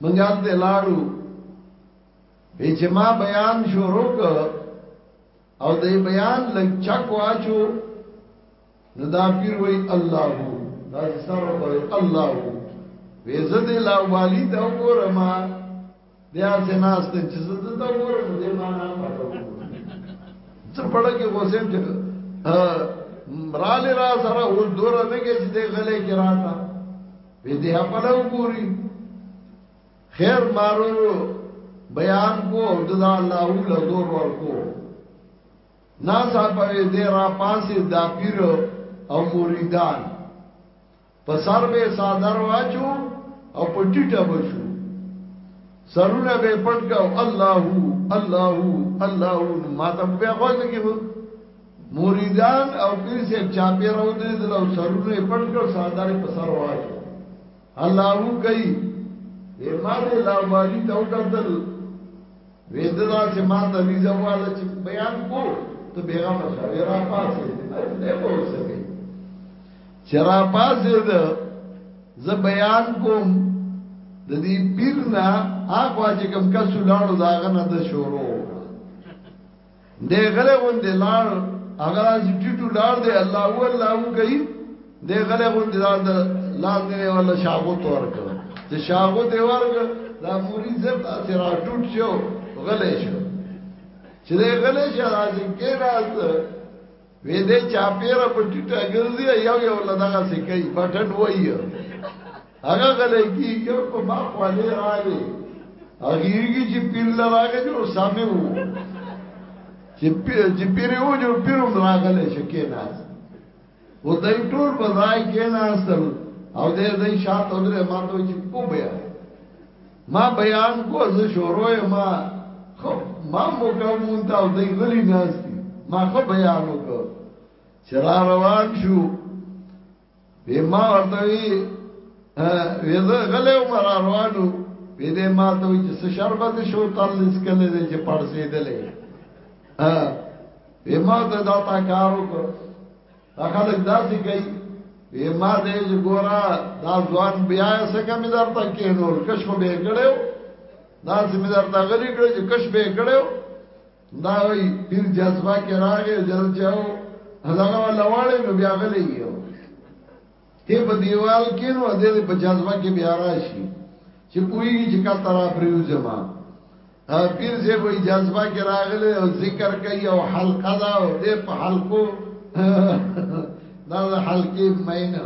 مونږ هم ته لاړو چې ما بیان شروع ک او د بیان لږ چک واچو نو دا پیر وای الله دا سره وای الله وې زه دې لا والی ته وګورم بیا سناست چې زه ته وګورم دې ما نه پاتو څه پړه کې وسیم چې رالی را سره ول دور نه کې چې غلې کې راته به دې خپل وګوري خیر مارو بیان کو او د الله له زور ورکو نا صاحب دې را پاسې دا پیر او مریدان په سر به صادر واچو او په ټیټه بشو سرونه به پټ کو الله الله الله ما ته بیا غوږ نه کیږي مریدان او پیر سے چاپی رو دری دل او سرونو یې پټ کړ سادارې په سر وای الله وو کوي یې ما دې لا والی ته وکړل وېدلا چې ما ته ویزه واله چې بیان کو ته بیغه مشاوی را پاسې نه په وسکې چې را پاسې ده زه بیان کوم د دې پیر نه هغه چې کوم کس لاړو داغه نه د شروع دې غلې غوندې لار هغه راځي ټټو لار دې الله هو الله هو کوي دې غلې غوندې لار د لار دې ولا شاغو تور کړ چې شاغو دې ورګ دا موري زر تاسو را ټوټ شو غلې شو چې دې غلې شي راځي کې راځي وې دې چا پیره په ټټه ګرځي یو یو لدغه سې کوي بټن وایي هغه غلې کی یو په ما خواله راغی هغه چې پیر لراغه جو سامي وو چې پیر چې پیر وو جو پیروم راغله شکه ناس و دای ټول په ځای کې ناستل او دې دې شاته درې ماته چې په بیا ما بیان کو زه شروع ما خو ما مو کوم تا او دای غلی ناس دي ما خو بیان وکړ چې را روان شو به ما ورته وی ویزه غلی او ما روانو وی دې ما ته چې څه شربت شو تل اس کله دې چې پړسې دلې ها به ما ته دا تا کار وکړ دا خلک داسې کوي وی ما دې چې ګورا دا ځوان بیا څنګه مې درته کې نور کښ خو به کړو دا چې مې درته غلي کړو چې کښ به کړو دا وی پیر جذبه کې راغې جل چاو هغه ولا واړې نو بیا غلې یو ته په دیوال کې نو دې دې په جذبه کې بیا راشي چې پوېږي چې کا ترا پریو جما پیر سے وې جذبه کې راغله او ذکر کوي او حلقه دا او دې په حلقو دا حلقې مینه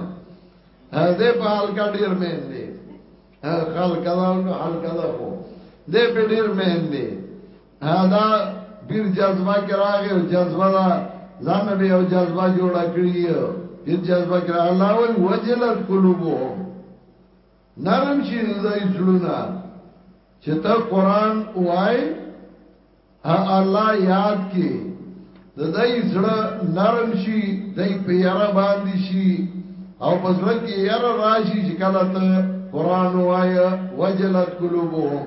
دې په حلقه ډیر مین دي خلک دا او حلقه دا خو دې په ډیر مین دي دا بیر جذبه کې راغی او جذبه دا ځان به او جذبه جوړ کړی بیر جذبه کې الله وی وجلت قلوبهم نرم شي زای زړونه چې ته قران وای الله یاد کې د دای زړه نرم شي دای په یاره باندې شي او په زړه کې یاره راشي چې کله ته قران وای وجلت قلوبهم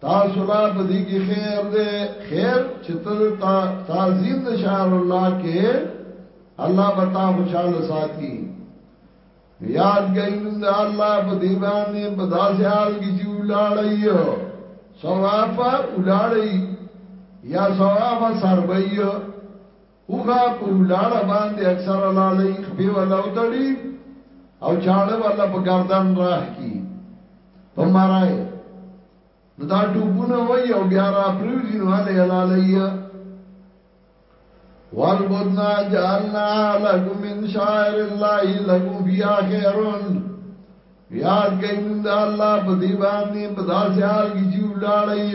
تاسو لا په دې کې خیر دې خیر چې ته تا تعظیم د شهر الله کې الله بتا خوشاله ساتي یاد گئی نو د الله په دې باندې په داسې حال کې چې ولاړایو ثواب ولاړی یا ثواب سربایو اوښه په ولاړه باندې اکثره لاله یې خپې ولا وتړي او چاړه ولا په گردن راخ کی په مارای نو دا ټوبونه وای او بیا را پریوزی نو هلی لالی والبدنا جعلنا لکم من شاعر اللہ لکم فیا خیرون یاد کئی من دا اللہ پا دیبانی پا دا سیال کی چیو لالی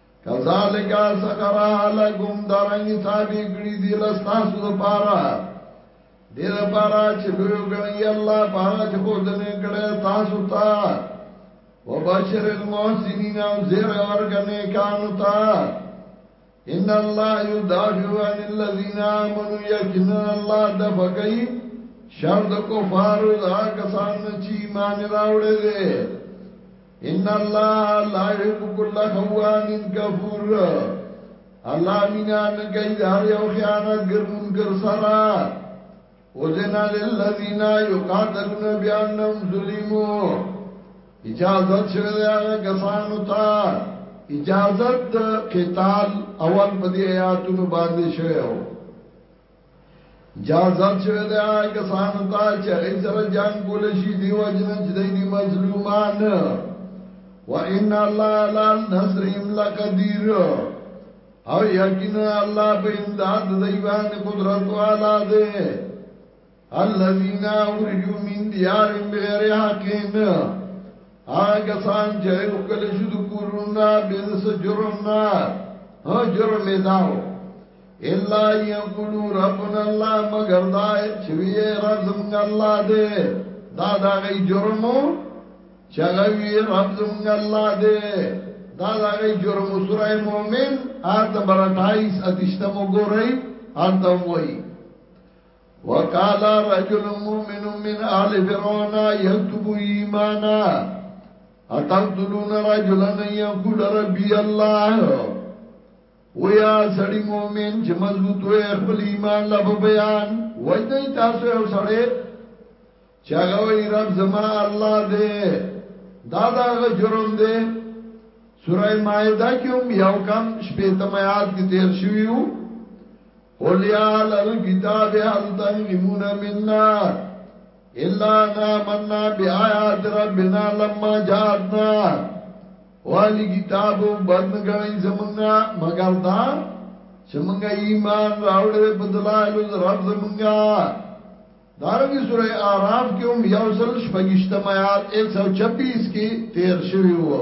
کذالک سخرا لکم درنګ ثابت کړی دی لستاسو لپاره دې لپاره چې لوی غنی الله پاک چې خو دنه کړه تاسو ته وبشر المحسنین او زیر ورګنه کانو ته ان الله يدافع عن الذين امنوا يكن الله دفقي شر د کفار دا کسان چې ایمان راوړل دي ان الله لا يحب كل خوان كفور الله مینا نه کوي دا یو خیانت ګر منکر سرا وزنا للذین یقاتلون بانهم ظلمو اجازه شوه دا کسانو ته اجازه د قتال اول په دې آیاتونو باندې شوه جان زر شوه دا کسان تا چې هغه سره جنگ کول شي دی وجنه چې دی مظلومان و ان الله لا نصرهم لقدير او یقینا الله په امداد دی باندې قدرت والا دی الذين اخرجوا من ديارهم بغير حق هغه سان چې وکړل شو د کورونا بنس جرمنا ها جرم داو الا یقولو ربنا الله مگر دا چې وی رب زمونږ الله دې دا دا غي جرمو چې هغه وی رب زمونږ الله دې دا دا غي جرمو سوره مؤمن آیت نمبر 28 اتشتم وګورئ انت وای وقال رجل مؤمن من آل فرعون يكتب ایمانا اتقتلون رجلا يقول ربي الله ويا سړی مؤمن چې مضبوط وي خپل ایمان لا په بیان وای دی تاسو یو سړی چې هغه وی رب زما الله دې دا دا جرم دې سورہ مائده کې هم یو کم شپې تمیات کې تیر شویو قل یا اهل الكتاب هل تنقمون منا الا نامنا بیاات ربنا لما جاتنا والی کتابو بدن گنی زمنگا مگر دا چې مونږه ایمان راوړل په دلایل رب زمونږه دارنګه سوره اعراف کې هم یو سل شپږشتم آیات 126 کې تیر شوی وو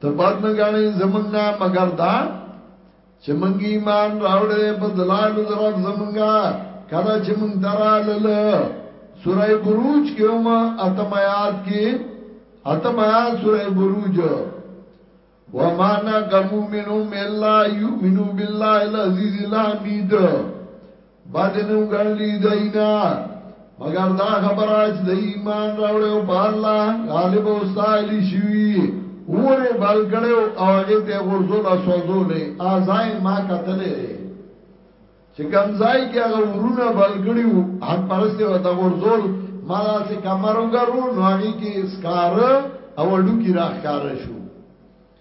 ته بد نه غاڼې زمونږ نه مگر دا چې مونږ ایمان راوړې په دلال درب زمونږه کله چې مونږ درالل سورې بروج کې هم اتم آیات کې اتم آیات سورې بروج وما نقموا منهم الا يؤمنوا بالله العزيز الحميد باندې نو ګڼلی دینا مگر دا خبر اچ د ایمان راوړې او په الله غالب او سائل شي وره بل کړو او هغه ته غرزول او سوزولې ازای ما کتلې چې کمزای کې هغه ورونه بل کړو حق پرسته و د غرزول ما داسې کمرو ګرو نو هغه کې اسکار او ډوکی راخاره شو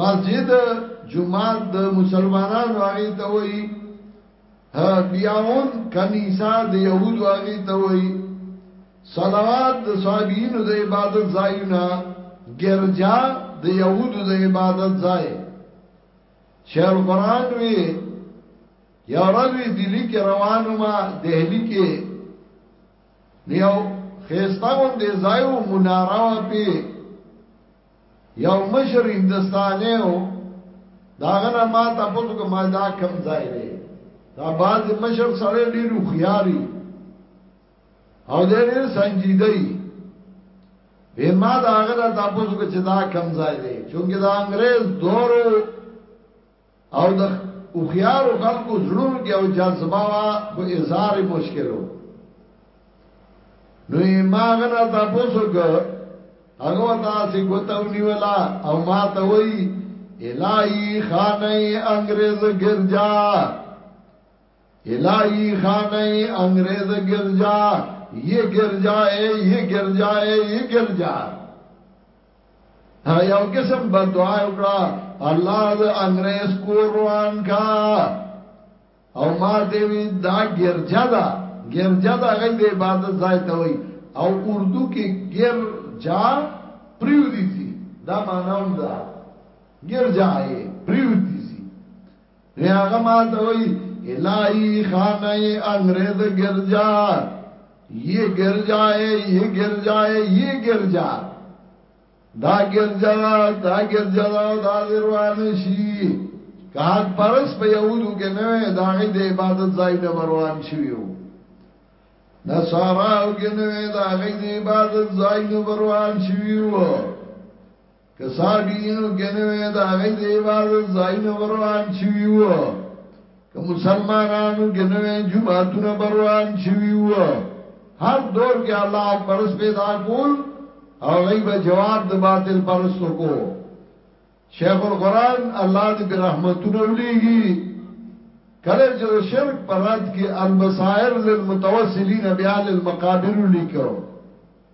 مسجد جمعات د مسلمانانو هغه ته وایي بیاون کنیسا د یهودو هغه ته وایي صلوات د صابینو د عبادت ځایونه ګرجا د یهودو د عبادت ځای شهر قران وی یو ورځ وی دلی کې روانو ما دهلی کې نیو خيستاون دې ځایو مناره وا پی یو مشر هندستانه او داغه نه ما تاسو کوم ما دا کم ځای دی دا باز مشر سره ډیر خياري او دې ډیر سنجیدای به ما داغه نه تاسو کوم چې دا کم ځای دی چونګه دا انګريز دورو او د اوخيارو خلکو زړونو کې او جذبه وا خو اظهار مشکلو نو یې ما غنا تاسو کو هغه تاسو ګوتو نیولا او ما ته وای الای خانه انګريز ګرجا الای خانه انګريز ګرجا یہ گر جائے یہ گر جائے یہ گر جائے یو قسم بدعا وکړه الله د انګريز کور روان کا او ما ته وی دا ګرځا دا ګرځا دا غي د عبادت ځای ته وای او اردو کې ګرځا پریو دي دا معنی هم دا ګرځا یې پریو دي نه هغه ما ته وای الای خانه انګريز ګرجا یې ګرجا یې ګرجا یې ګرجا دا ګرجا دا ګرجا دا روان شي کار پرس په یوودو کې نه دا غي د عبادت ځای نه روان شي یو نصاراو کې نه دا غي د عبادت ځای نه روان شي یو که صحابینو کې نه وې دا غي د عبادت ځای نه وروان شي وو که مسلمانانو کې نه وې جمعهتون بروان شي وو هر دور کې الله اکبر اس پیدا کول او غیب جواب د باطل پرستو کو شیخ القران الله دې برحمتونه ولېږي کله چې شرک پرات کې البصائر للمتوسلین بیا للمقابر لیکو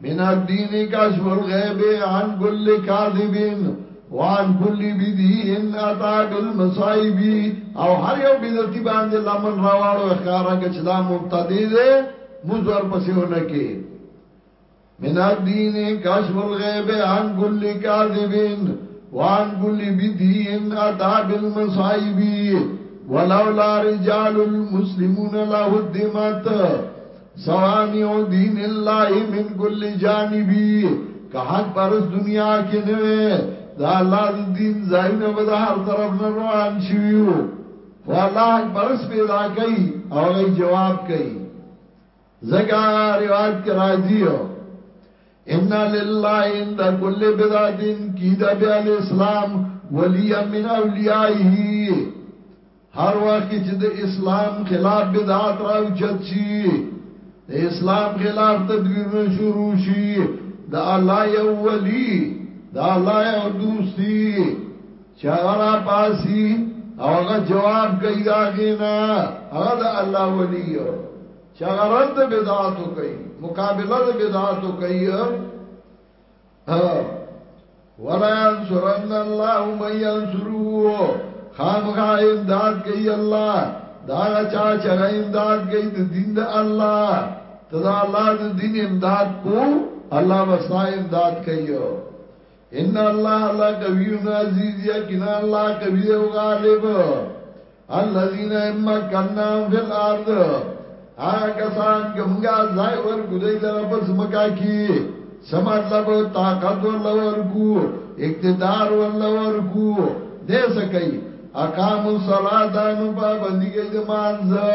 من الدین کشف الغیب عن کل کاذب وان کل بدی ان اتا بالمصائب او هر یو بدعتي باندې لمن راواړو ښکارا کې چې دا مبتدی دی مزور پسېونه کې من الدین کشف الغیب عن کل کاذب وان کل بدی ان اتا بالمصائب ولولا رجال المسلمون له الدمات سامع دین الله من کل جانبی که حق پرس دنیا کې نه وي دا الله د دین زاینه به د هر طرف نه روان شيو خو الله حق پرس پیدا کوي او غي جواب کوي زګا روایت کې راځي ان لله عند كل بدعه كيد بالاسلام وليا من اوليائه هر وخت کې چې د اسلام خلاف بدعات راوچت شي د اسلام خلاف تدبیرونه شروع شي د الله یو ولی د الله یو دوستی چې هغه را پاسي او هغه جواب کوي دا غینا هغه د الله ولی یو چې هغه رد بدعاتو کوي مقابله د بدعاتو کوي ولا انصرن الله من ينصره خامخا امداد کوي الله دا چا چې امداد کوي د دین د الله تدا الله د دین امداد کو الله وسا امداد کوي ان الله الله کوي عزیز یقینا الله کوي او غالب الذين مكنناهم في الارض هغه کسان کومګه ځای ورکو دی لره پس مکا کی سمات لب طاقت ورلا ورکو اقتدار ورلا ورکو دې سکی اقام الصلاه نو پابندی کوي د مانځه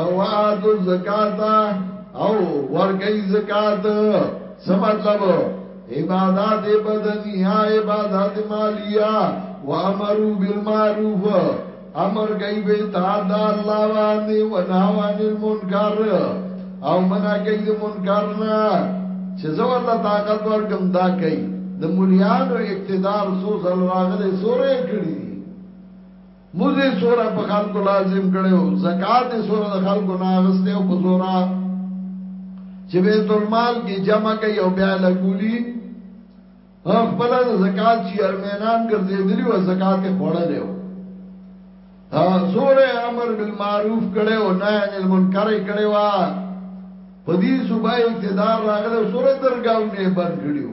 او آتو الزکات او ورګی زکات څه مطلب عبادت بدنیه عبادت مالیه وامرو بالمعروف امر کوي به اطاعت د الله باندې و نهو عن المنکر او منع کوي د منکر نه چې زو الله طاقت ورکم دا کوي د مليانو اقتدار سو زل راغله سورې کړی موږ یې سوره په خلکو لازم کړو زکات یې سوره د خلکو نه اغسته او په زورا چې بیت المال کې جمع کوي او بیا لګولي خپل د زکات چیرمنان ګرځېدلی او زکات یې خوړل یو سوره امر بالمعروف کړي او نهي عن المنکر کړي وا په دې صوبای اقتدار راغله سوره درگاونه بند کړیو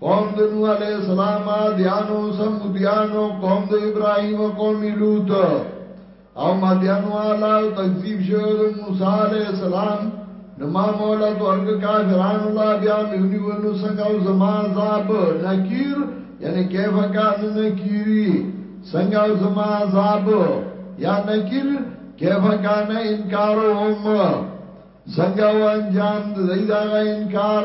قوم د نوح علیہ السلام دیانو سمودیانو قوم د ابراهیم او قوم لوط او مدیانو والا او تکذیب شوی د موسی علیہ السلام نو ما مولا تو ارګ کافران الله بیا میونی ونو څنګه او زما عذاب نکیر یعنی کیف کان نکیری څنګه او زما عذاب یا نکیر کیف کان انکارهم څنګه و انجام د دې دا انکار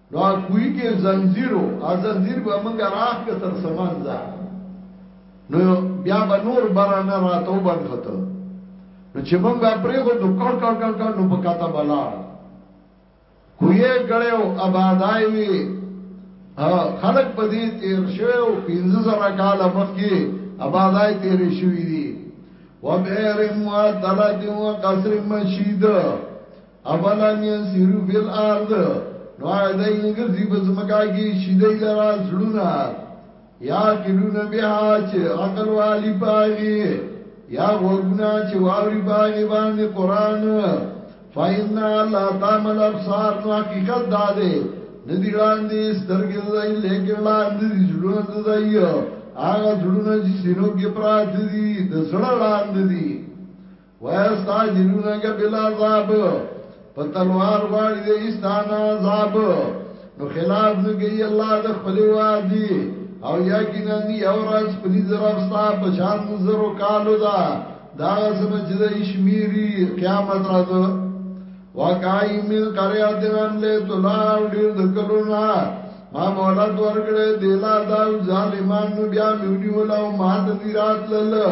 نو کوی کې زنجیرو ا زنجیر به موږ راخ کې تر سمانځه نو بیا به نور بارانه راتو باندې خطر نو چې موږ پرې کو نو کړ کړ کړ کړ نو پکاته بلا کوی کړو آبادای وی خلق په دې تیر شوی او 15000 کال مخکې آبادای تیر شوی دی وبئر معدلت وقصر مشید افلم یسیرو فی الارض نو آیا دای نه ګرځي په زمکا کې شیدای لرا زړونه یا کلون بها چې عقل والی پاغي یا غوګنا چې واوري پاغي باندې قران فإِنَّ اللَّهَ تَعْمَلَ أَبْصَارُ نو حقیقت دا دی ندی لاندې سترګې دای لیکن لاندې زړونه دای هغه زړونه چې سینو کې پراته دي د زړه لاندې دي ويستعجلونک بالعذاب په تلوار غواړي د ایستان عذاب نو خلاف نه کوي الله د خپل وادي او یقینا یو ورځ په دې زرافستا په شان زرو کالو دا دا سم چې د شمیري قیامت راځو وکای من قریات نام له تلاو ډیر د کلونا ما مولات ورکړې دلا دا ظالمانو بیا میونی ولا ما ته دی رات لله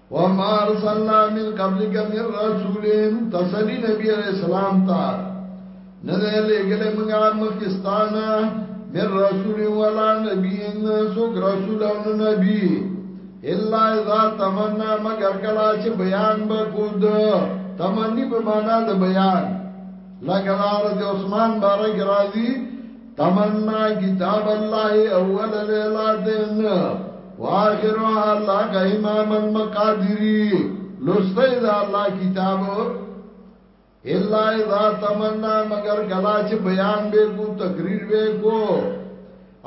وما ارسلنا من قبلك من رسول تسلی نبی علیہ السلام تا نه لګلې موږ مخکستانه من رسول ولا نبی ان سو رسول او نبی الا اذا تمنا مگر کلا چې بیان به کود تمنی په معنا د بیان لکه دار د عثمان بارک راضی تمنا کتاب الله اول لیلاتن واخرها لك امام المقادری لسته دا الله کتاب الا اذا تمنا مگر کلا چې بیان به کو تقریر به کو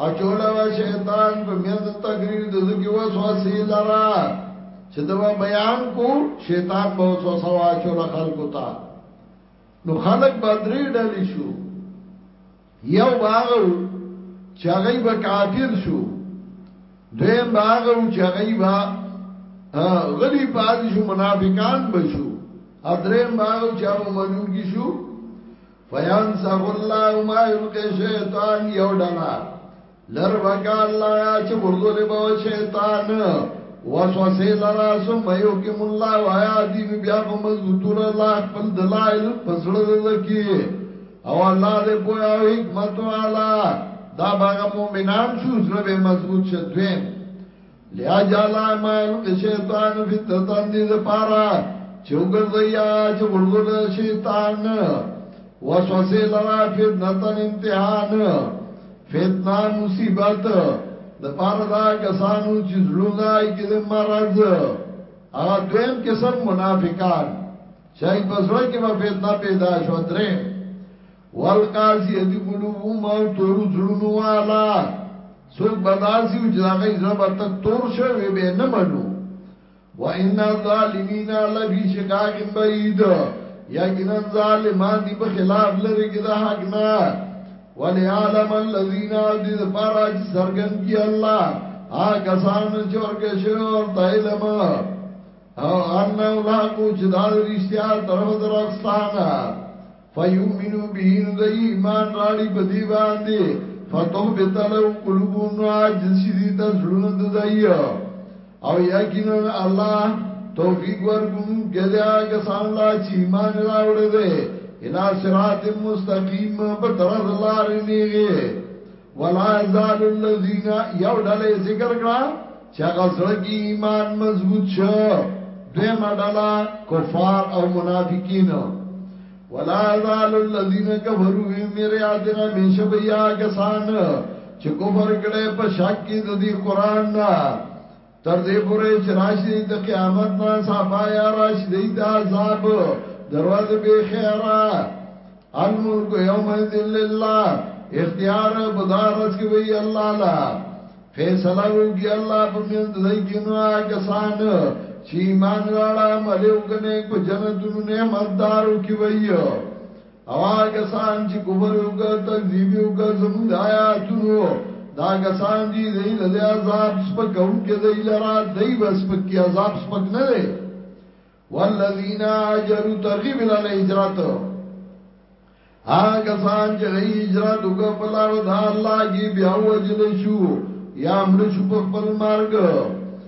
اچولا و شیطان په میز تقریر د ذکی وسوسه لرا چې دا بیان کو شیطان به وسوسه واچولا خلقو ته نو خلق به درې ډلې شو یو باغو چې هغه به کافر شو دیم باغو چې هغه به غلی پاتې شو منافقان بشو ادریم باغو چې هغه ملوګي شو فیان صلی الله ما یلقی شیطان یو ډلا لر وکا اللہ یا چه گردولی با شیطان وسوسه لرا سم یو کې مولا وایا دی بیا په مضبوطو الله خپل دلایل پسړه زکی او الله دې پویا او حکمت والا دا باغ مومنان شو زړه مضبوط شدویم لیا جالا مال کې شیطان فتنتان دې زپارا چې وګرځیا چې ګلګل شیطان وسوسه لرا فتنتان امتحان فتنه مصیبت د پاره دا کسانو چې زړونه یې کې مرز هغه دویم قسم منافقان چې په زړه کې به فتنه پیدا شو درې والقاسیت قلوبهم او تور زړونو والا څوک بداسي او چې هغه زړه تک تور شوی به نه منو و ان الظالمین لفی شقاق بعید یقینا ظالمان دی په خلاف لري کې د حق نه ولعلم الذین عدد پراج سرګن کی الله آ کسان چې ورګه شو او تعلم او ان الله کو چې دا رښتیا طرف درښتانه فیومنو به نو د ایمان راړي په دی باندې فتو بتلو قلوبون عاجز شي دي ته زړونه د دایو او یقینا الله توفیق ورکون ګدا کسان لا چې ایمان راوړي دي الى صراط مستقیم په طرف لار نیږي ولا زال الذين یو ډله ذکر کړه چې هغه زړه کې ایمان مضبوط شو دوی مډلا کفار او منافقین ولا زال الذين كفروا میرے ادنا میشه بیا کسان چې کفر کړي په شک کې د دې قران نه تر دې پورې چې راشي د قیامت نه صحابه یا راشي د عذاب دروازه به خیره الملک یوم ذل لله اختیار بدارس کې وی الله لا فیصله وکي الله په مند دای کې نو کسان چې ایمان راړه ملو کنه په جنتونو نعمت دارو کې وی او هغه سان چې کوبر یو کا تکذیب یو کا زمون د آیاتونو دا کسان دي دی له عذاب سپکون کې دی لرا دی بس پکې عذاب سپک نه دی والذین اجروا ترغیب ال هجرت هغه کسان چې هجرت وکړ په لار د الله کې بیا وجل شو یا مړ شو په خپل مارګ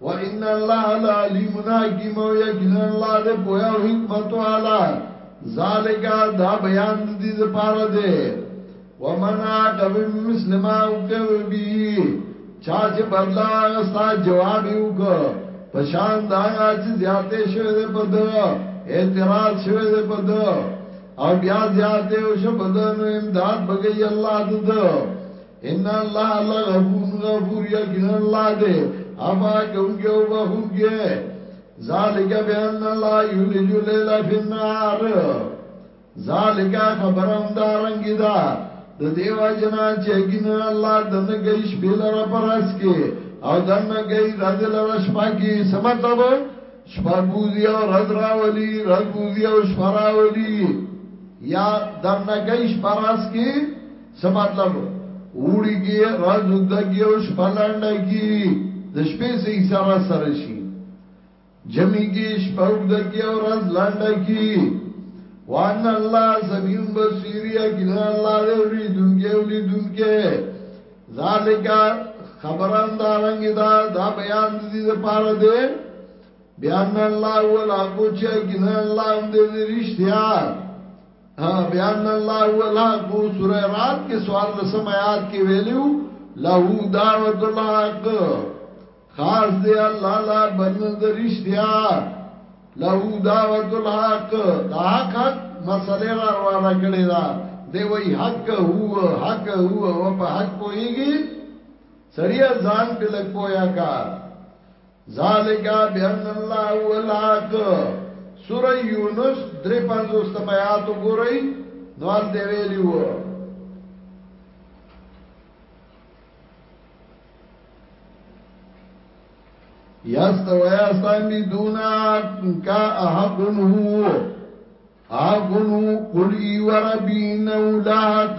وان الله العلیم حکیم او یقینا الله دې پویا او حکمت والا ذالک دا بیان دې لپاره دې ومن عاقب مسلم او کوي بي چا چې بدلا غستا جواب یو کو پشان دا چې زیاتې شوه دې په دو اعتراض شوه دې په دو او بیا زیاتې او شپدنو امداد بګي الله دې ان الله لغفور غفور یقینا الله دې افا کوم کې او بخون کې ذالک بیان الله یولج لیل فی النار ذالک خبرم دارنګی دا د دیوا جنا چې ګین الله دنه گیش بیلره پراس کې او دنه گئی رجل رشپا کی سمطلب شپا بوزی او رز راولی رز بوزی او شپا راولی یا دنه گئی شپا راس کی څه مطلب اوړي کې راز وګدا کې او شپه لانډه کې د شپې سه اشاره سره شي جمی کې شپه وګدا کې او راز لانډه کې وان الله سميع بصير يقين الله دې وري دونکي ولي دونکي ذالک خبران دا رنگ دا دا بیان دې دې پاره دې بیان الله ولا کوچا کې الله دې رښتیا بیان الله هو الحق سوره رات کې سوار لسم آیات کې ویلو له دعوت الحق خاص دی الله لا بن درشتیا له دعوت الحق دا حق حق مسله را روانه کړی دا دی وای حق هو حق هو او په حق کویږي سړیا ځان په لګ پویا کا ذالک بان الله هو الحق سوره یونس 350 آیات وګورئ نو ال دی ویلی وو یاست و یاستانی دونا کا احقن هو احقن قل ای و ربی نولاک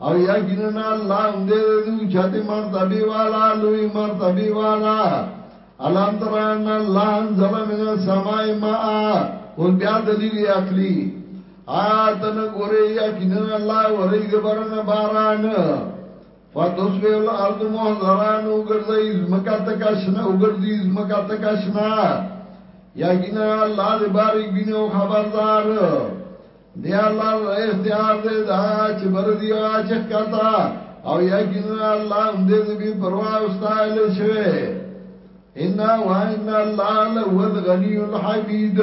او یقینا الله هم دې دې چت مرتبه والا لوی مرتبه والا الان تران الله انزل من السماء ماء او بیا دلیل عقلی آتن ګورې یقینا الله ورې دې برن باران فتصبح الارض محضران وګرځي زمکا تکاشنا وګرځي زمکا تکاشنا یقینا الله دې بارک بینه خبردار دی الله اختیار دی دا چې بر دی او چې کتا او یقینا الله هم دې به پروا او ستایل شوی ان وان الله له الغنی الحمید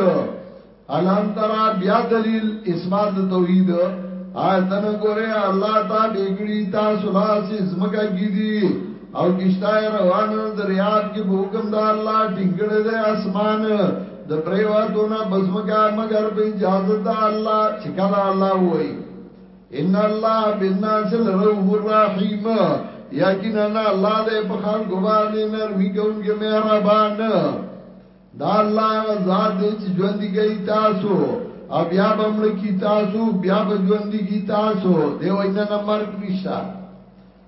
الان ترا بیا دلیل اثبات توحید آیتن ګوره الله تا بیګړی تا سلاس زمګه کیدی او کشتای روان دریاب کې حکم د الله ټینګړې ده اسمان د پریواتو نه بزمکا مگر په اجازه د الله چې کله الله وایي ان الله بالناس الرحیم الرحیم یقینا الله دې په خلکو باندې نرمي کوونکی مهربان دا الله ذات دې چې ژوند کوي تاسو او بیا به مړ کی تاسو بیا به ژوند کی تاسو دی وینه نه مرګ نشته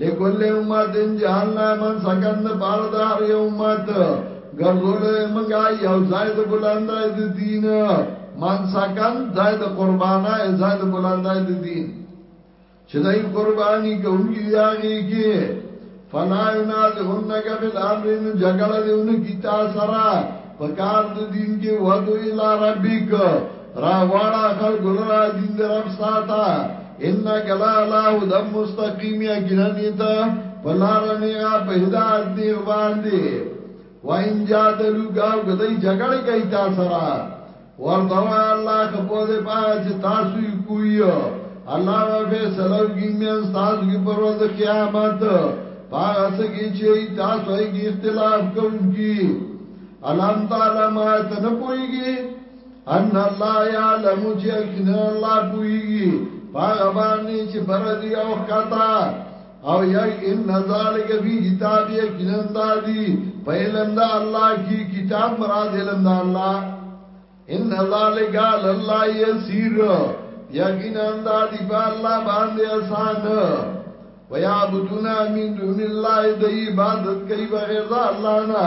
لکل امت جهنم من سکن پار د هر یو امت ګرځول منګا یو ځای د بلندای د دین من سکن ځای د قربانا ځای د بلندای د دین چې دای قربانی کوي یاږي کې فلا ينادهنك بالامر ان جګړه دیونه کی تا سره پکار د دین کې ودو الی ربک را غواړه خلق لرا دین در رب ساتا انک لا لا هدم مستقیم یقینا نیتا پلار نیغا په هدایت نیغ باندې و ان جادلو گاو گدای جګړه کوي تا سره ورته الله خپو دې پاج تاسو کوی الله و فیصلو کی میان تاسو کی پر ورځ قیامت پاس کی چې تاسو یې اختلاف کوونکی علام تعالی ما ته نه پويږي ان الله يعلم چې اکنه الله پويږي هغه باندې چې بر دي او کتا او یا ان ذالک فی کتاب یقینا دادی په علم د الله کی کتاب مراد علم د الله ان ذالک علی الله یسیر یقینا دادی په الله باندې آسان ويعبدون من دون الله د عبادت کوي بغیر د الله نه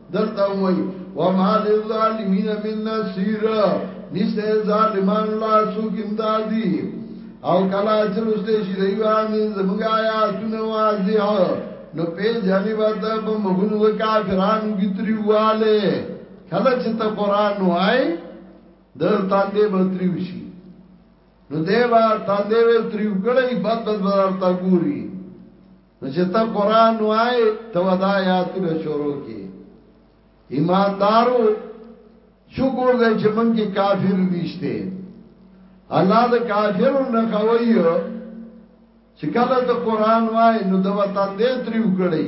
دلته وای و ما للظالمین من نصير نشته ظالمان لا سوق امدادي او کلا چلوسته شي دی باندې زموږ آیاتونه واضح نو په جاني باندې په مغلو کافرانو کی تریواله کله چې ته قران وای د تاندې بتریو شي نو دیوا تاندې وی تریو کړي بد بد ورته ګوري نو چې ته قران وای ته ودا یاتونه شروع کی ایماندارو شکر دې چې مونږ کې کافر نشته الله د کافرو نه کوي چې کله ته قران وای نو د وطن دې تریو کړی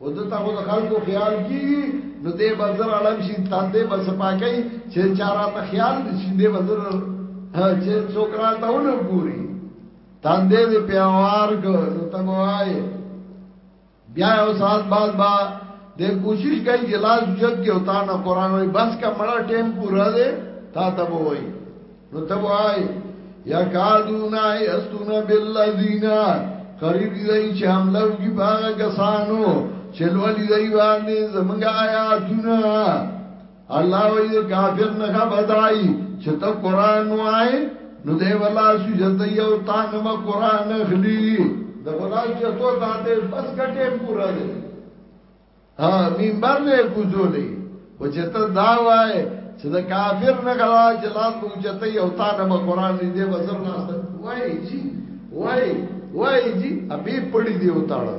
او د تاسو د خلکو خیال کی نو دې بازار عالم شي تاندې بس پاکي چې چارا ته خیال دي چې دې بازار چې څوک را ته ونه ګوري تاندې دې پیوار کو نو ته وای بیا او سات بعد با دې کوشش کوي چې لاس جوړ کې او تا نه قران وي بس کا مړه ټیم پورا دې تا ته وای نو توای یا کادونا یستون بالذین قریب دی چې حمله وکي باغ کسانو چې لولي دی باندې زمونږ آیاتونه الله وی کافر نه خبدای چې ته قران وای نو دی ولا سجد یو تانم قران اخلي د ولا چې تو ته بس کټه پورا دی ها منبر نه کوزولې او چې ته دا وای چې دا کافر نه غلا چې لاس مو چته یو تا نه قرآن دې وزر لاس وای جی وای وای جی ابي پړی دی وتاړه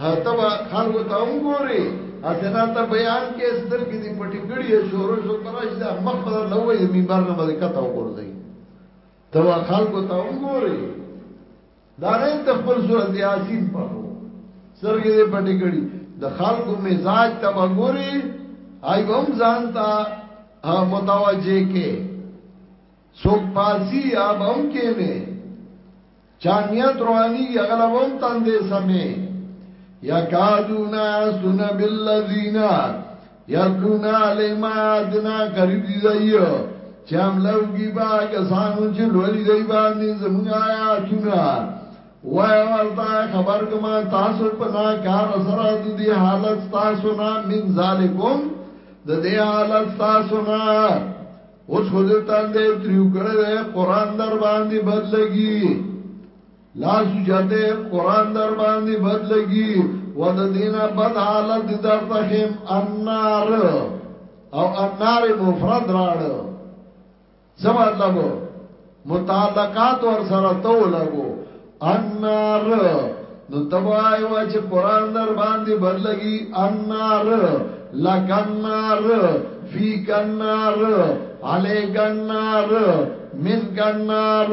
ها تبا خلکو ته وګوري اسنه ته بیان کې ستر کې دی پټی کړی شورو شو تراش دا مخ په لوې منبر نه باندې کته وګورځي تبا خلکو ته وګوري دا نه ته خپل سورت یاسین پړو سرګې دې پټې کړي د خلکو مزاج ته وګوري آی هم ځان ته متوجه کې څوک پاسی اب هم کې نه چانیت رواني اغلبون تندې سمې یا کادونا سن بالذین یرلونا لیما دنا قریب دی دی چې هم لوګي با کسانو چې لولي دی باندې زموږ آیاتونه وای ورته خبر کما تاسو په نا کار سره د دې حالت تاسو نه من ذالکم د دې حالت تاسو نه اوس خو دې تاندې تریو کړه قرآن در باندې بدلږي لاس جته قران در باندې بد لګي ود دینا بد حالت در تخم النار او النار مفرد راړ څه مطلب متعلقات ور سره تو لګو النار نو تبای وا چې قران در باندې بد لګي النار لکنار فی کنار علی کنار من کنار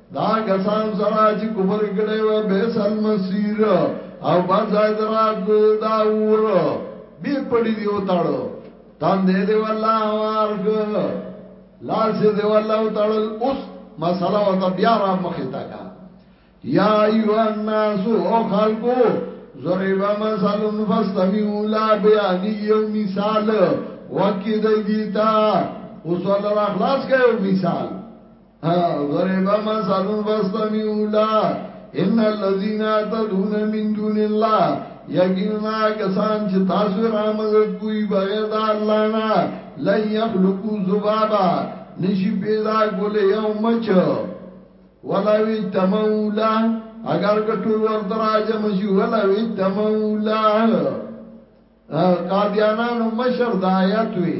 دا کسان سره چې کفر کړي و به سل مسیر او بازای درات دا ور به پړی دی او تاړو تان دې دی والله وارګ لاس دې والله او تاړل اوس مساله او ته بیا را مخه تا کا یا ایو الناس او خلقو ضرب مثل فاستمعوا لا بیان یو مثال وکید دیتا اوس الله اخلاص کړو مثال ضرب مثل فاستمعوا له ان الذين تدعون من دون الله یقینا کسان چې تاسو را مدد کوی بغیر د الله نه لن يخلقوا ذبابا نشي پیدا کول یو مچ ولا وی تمولا اگر ګټول ورته راځي مشي ولا وی تمولا قادیانانو مشر دایت وی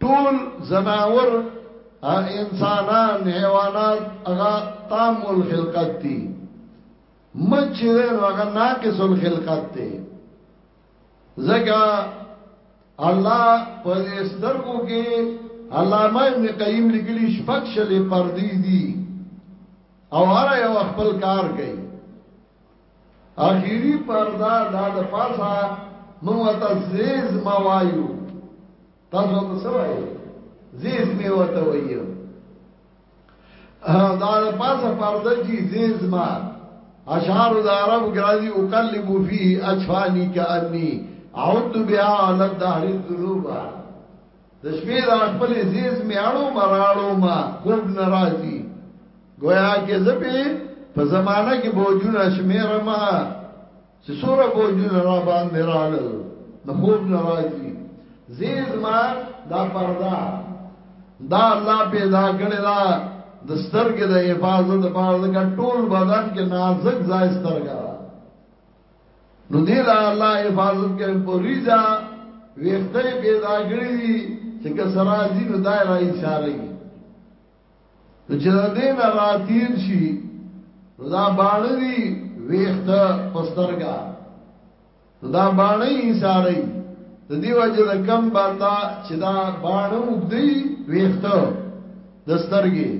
ټول زناور انسانان حیوانات هغه تام الخلقت دي مچ دې هغه ناقص الخلقت دي زګه الله په سترګو کې علامه ابن قیم لیکلی شپږ شلې پردي دي او هر یو خپل کار کوي اخیری پردا دا د پاسا نو تزیز موایو تاسو ته څه وایي زیز می وته وایي دا له پاسه پرده چې زیز ما اشعار د عرب ګرازي او قلب فيه اجفاني كاني عود بها على الدهر الذنوب د شپې د خپل زیز می اړو مراړو ما خوب ناراضي گویا کې زپی په زمانہ کې بوجونه شمیره ما چې سوره بوجونه را باندې راغل د خوب نه راځي زیز ما دا پردا دا الله پیدا کړی دا د سترګې د حفاظت لپاره دا ټول بدن کې نازک ځای سترګا نو دې لا الله حفاظت کوي په ریزا ویخته پیدا کړی دي چې کسرازی نو دایره اشاره نو چې د دې نه راتیر شي نو دا باڼه دی ویخت پسترګا نو دا باڼه یې ساري د دې وجه د کم باتا چې دا باڼه وګدي ویخت د سترګې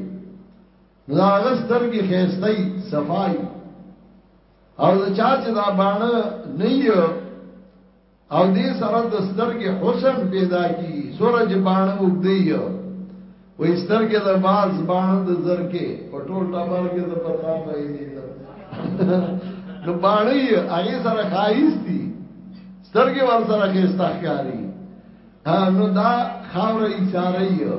نو دا هغه سترګې خېستای صفای او دا چا چې دا باڼه نه یو او دې سره د سترګې حسن پیدا کی سوره چې باندې وګدی یو و سترګې د باز باندې د زر کې په ټول ټبر کې د پتا په دې نو باندې هغه سره خایس دي سترګې ور سره کې استخکاری نو دا خاورې اشاره یو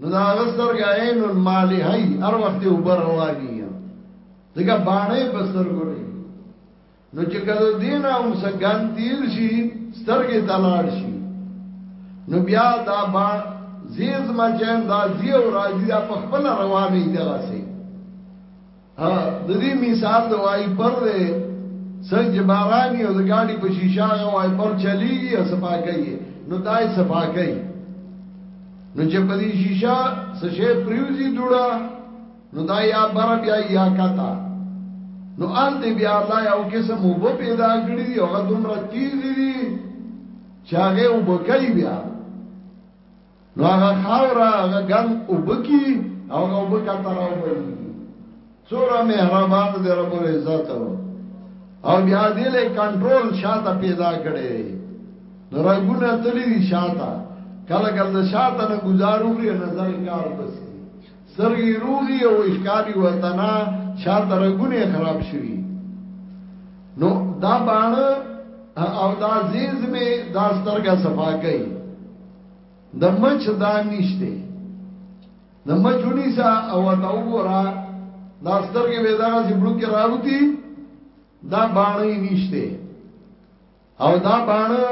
نو دا غستر غاین المال هی هر وخت یو بر رواني دغه باندې بستر ګوري نو چې کله دین او سګان تیر شي سترګې تلاړ شي نو بیا دا با زیز ما چین دا زیو راځي دا په خپل رواني دغه سي د دې مثال د وای پر دې څنګه چې باران یو د ګاډي په شیشه هغه وای پر چلیږي او صفا کوي نو دای صفا کوي نو چې په دې شیشه سشه پریوزي دوړه نو دا یا بر بیا یا کتا نو آل دې بیا الله یو قسم وب پیدا کړی دی هغه دومره تیز دی چې هغه وب کوي بیا نو هغه خاورا هغه ګن وبکی او هغه وبکا تر او بلی سورا مهربان دی رب العزت او بیا دې له کنټرول شاته پیدا کړي درګونه تللی دي شاته کله کله شاته نه گزارو لري نظر کار بس سرګي روغي او اشکاری وطنا شاته رګونه خراب شوي نو دا باندې او دا زیز می دا سترګه صفا کوي د مچ دا نشته د مچونی سا او دا وګورا دا سترګې به دا چې بلو کې راوتی دا باڼې نشته او دا باڼه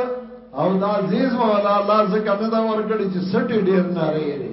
او دا عزیز مولا الله زکه نه دا ورکړي چې سټي ډیر نه لري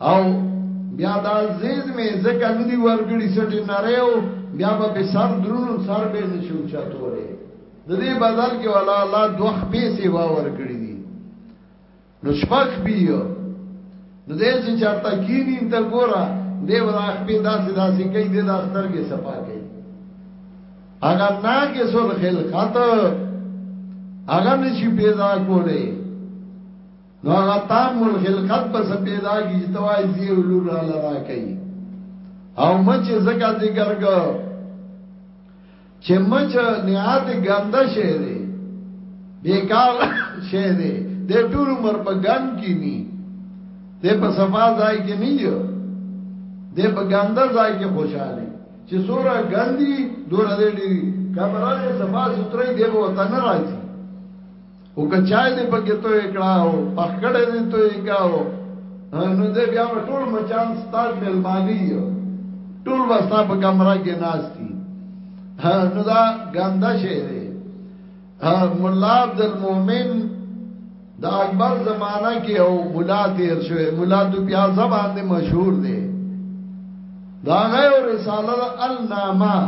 او بیا دا زیز می زکه ندی ورګړي سټی نریو بیا به سر درونو سر به نشو چاتوره د دې بدل کې ولا لا دوخ به سی وا ورګړي دي نو شپخ بیو نو دې چې چرته کینی ته ګورا دې ولا خپې داسې داسې کوي دې دا ستر کې صفا کوي اگر نا کې سر خلقت اگر نشي پیدا کوله نو هغه تام الخلقت پس پیدا کی چې توای زی ولور را لرا کوي او مچ زکه ذکر کو چې مچ نهات ګنده شه دی بیکار شه دی د ټول عمر په ګن کې ني د په صفا ځای کې نه یو د په ګنده ځای کې خوشاله چې سوره ګندي دوره دې ډیری کمره صفا ستري دی وطن راځي او که چای دې پکې توې کړاو پخکړې دې توې کاو نو دې بیا ټول مچان ستاد ملمانی یو ټول وستا په کمره کې ناشتي نو دا ګنده شی دی مولا عبد المؤمن دا اکبر زمانہ کې او مولا تیر شوی مولا دو پیازه باندې مشهور دی دا غیر رساله النامه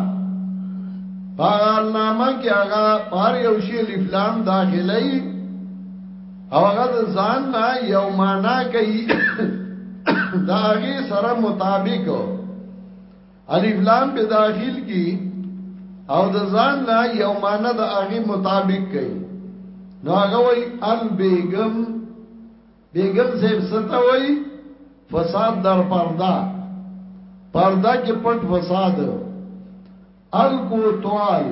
په النامه کې هغه پار یو شی لفلام داخلي او هغه ځان نه یو معنا کوي دا هغه سره مطابق الف لام په داخل کې او د ځان نه یو معنا د هغه مطابق کوي نو هغه وی البیگم بیگم صاحب ستا وای فساد در پردا پردا کې پټ فساد الکو توال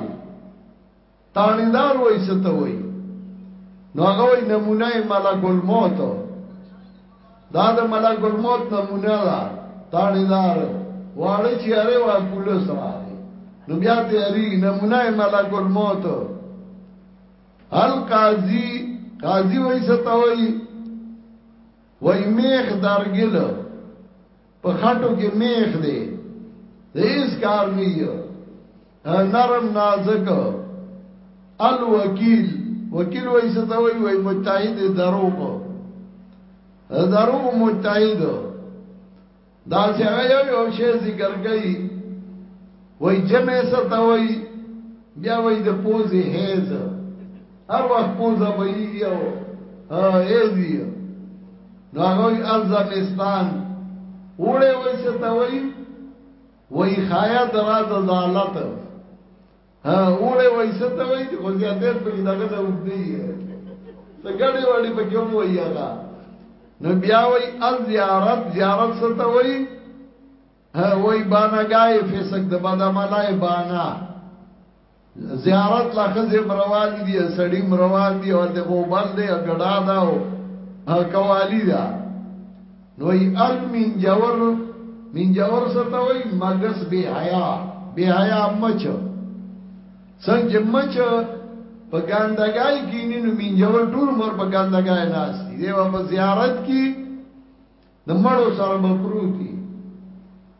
تانیدار وای ستا وای نو هغه وای نمونه ملک الموت دا د ملک الموت نمونه ده تانیدار واړی چې اره وا کول سره نو بیا ته ری نمونه ملک الموت القاضی قاضی وای ستوي وای میخ درګل په خټو کې میخ دی هیڅ کار نه یو نرم نازک الوکیل وکیل وای ستوي وای متحد دروغ دروغ متحد دا چې هغه یو یو شی ذکر کوي وای جمع ستا وای بیا وای د پوزي هیز هر وخت پوزا وایي او هیزي نو هغه ازمستان وړه وای ستا وای وای خایا دراز عدالت ها اوړه وای ستا وای چې خو زیاتې په کې دغه نه وګدي ته ګړې وړې په کې مو وای هغه نو بیا وای ال زیارت زیارت ستا وای ها وای بانا گای فسق د بادا ملای بانا زیارت لا خزه مروان دي سړی مروان دي او ته غوبل دی ګډا دا او کوالی دا نو ای المنجور منجور ستوي مګس بی حیا بی حیا مچ څنګه مچ په ګاندګای کې نینو منجور ټول مر په ګاندګای ناس دی دیو په زیارت کې د مړو سره مپروتي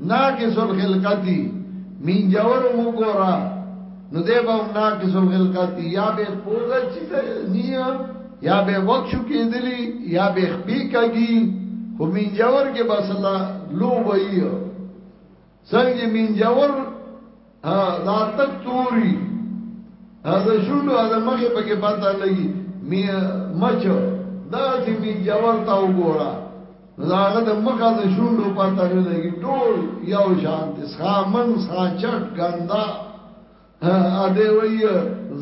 ناقص الخلقتی مینجور وګورا نو دی به ناقص الخلقتی یا به پوزا چی نیا یا به وقت شو کېدلی یا به خپې کګي خو مینجور کې بس الله لو وایو څنګه مینجور ها دا تک توري ها د شونډو د مخې پکې پاته لګي می مچ دا چې می جوړ تا وګورا دا هغه د مخه د شونډو پاته نه لګي ټول یو شان دي سامن ساچټ ګندا ا دې وای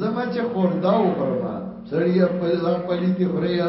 زما چې خوردا وخرما سړی په ځان پلیتی خوریا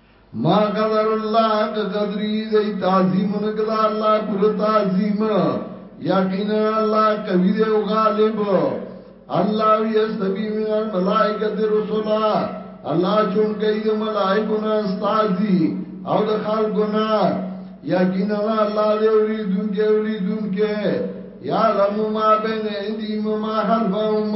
ما قدر الله حق قدری دی تعظیم نکد الله پر تعظیم یقینا الله قوی دی او غالب الله یستبی من الملائکه رسولا الله چون کوي د ملائکو نه استاذي او د خلکو نه یقینا الله دی اوریدون کې اوریدون کې یا لمو ما بین ایدیم ما خلفهم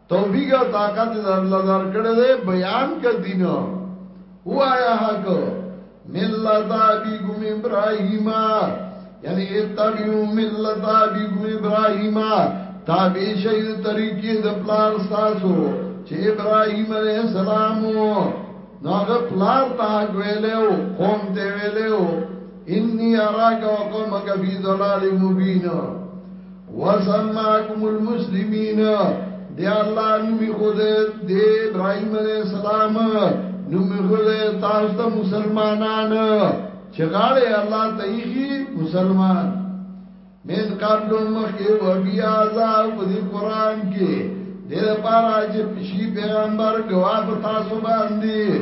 توفیق او طاقت در الله در کړه دې بیان ک دین هو آیا حق ملت ابيكم ابراهيم یعنی اتبعوا ملت ابيكم ابراهيم تابع شي طریقې د پلار تاسو چې ابراهيم عليه السلام نو هغه پلار ته ویلو قوم ته ویلو انی اراک و قومک فی ظلال مبین وسماکم المسلمین دی الله نومی خود دی ابراهیم علیہ السلام نومی خود تاسو ته مسلمانان چغاړې الله تېخي مسلمان من قبل مخي و بیا ذا په دې قران کې دې لپاره چې پیغمبر گواه تاسو باندې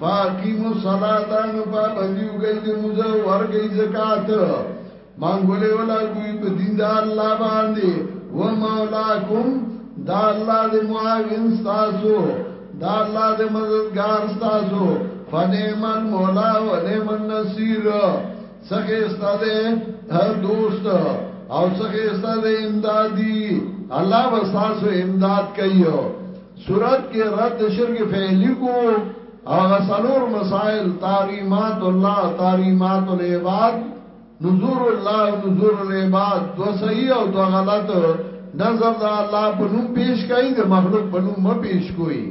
فاقیم الصلاة نو پا بندیو گئی دی موزا ورگئی زکاة مانگولی ولا گوی پا دین دا اللہ باندی و مولاکم دا اللہ دی معاون ستاسو دا اللہ دی مددگار ستاسو فنعم المولا و نعم النصیر سخی استاده هر دوست او سخی استاده امدادی اللہ بستاسو امداد کئیو سورت کې رد شرک فعلی کو او غسلور مسائل تاریمات الله تاریمات العباد نذور الله نذور العباد دو صحیح او دو غلط نظر دا الله په نوم پیش کوي د مخلوق په نوم م پیش کوي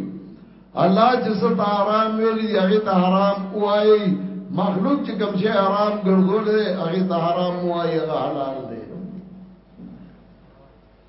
الله چې ست حرام ویلي هغه ته حرام وایي مخلوق چې کوم شی حرام ګرځول هغه ته حرام وایي هغه حلال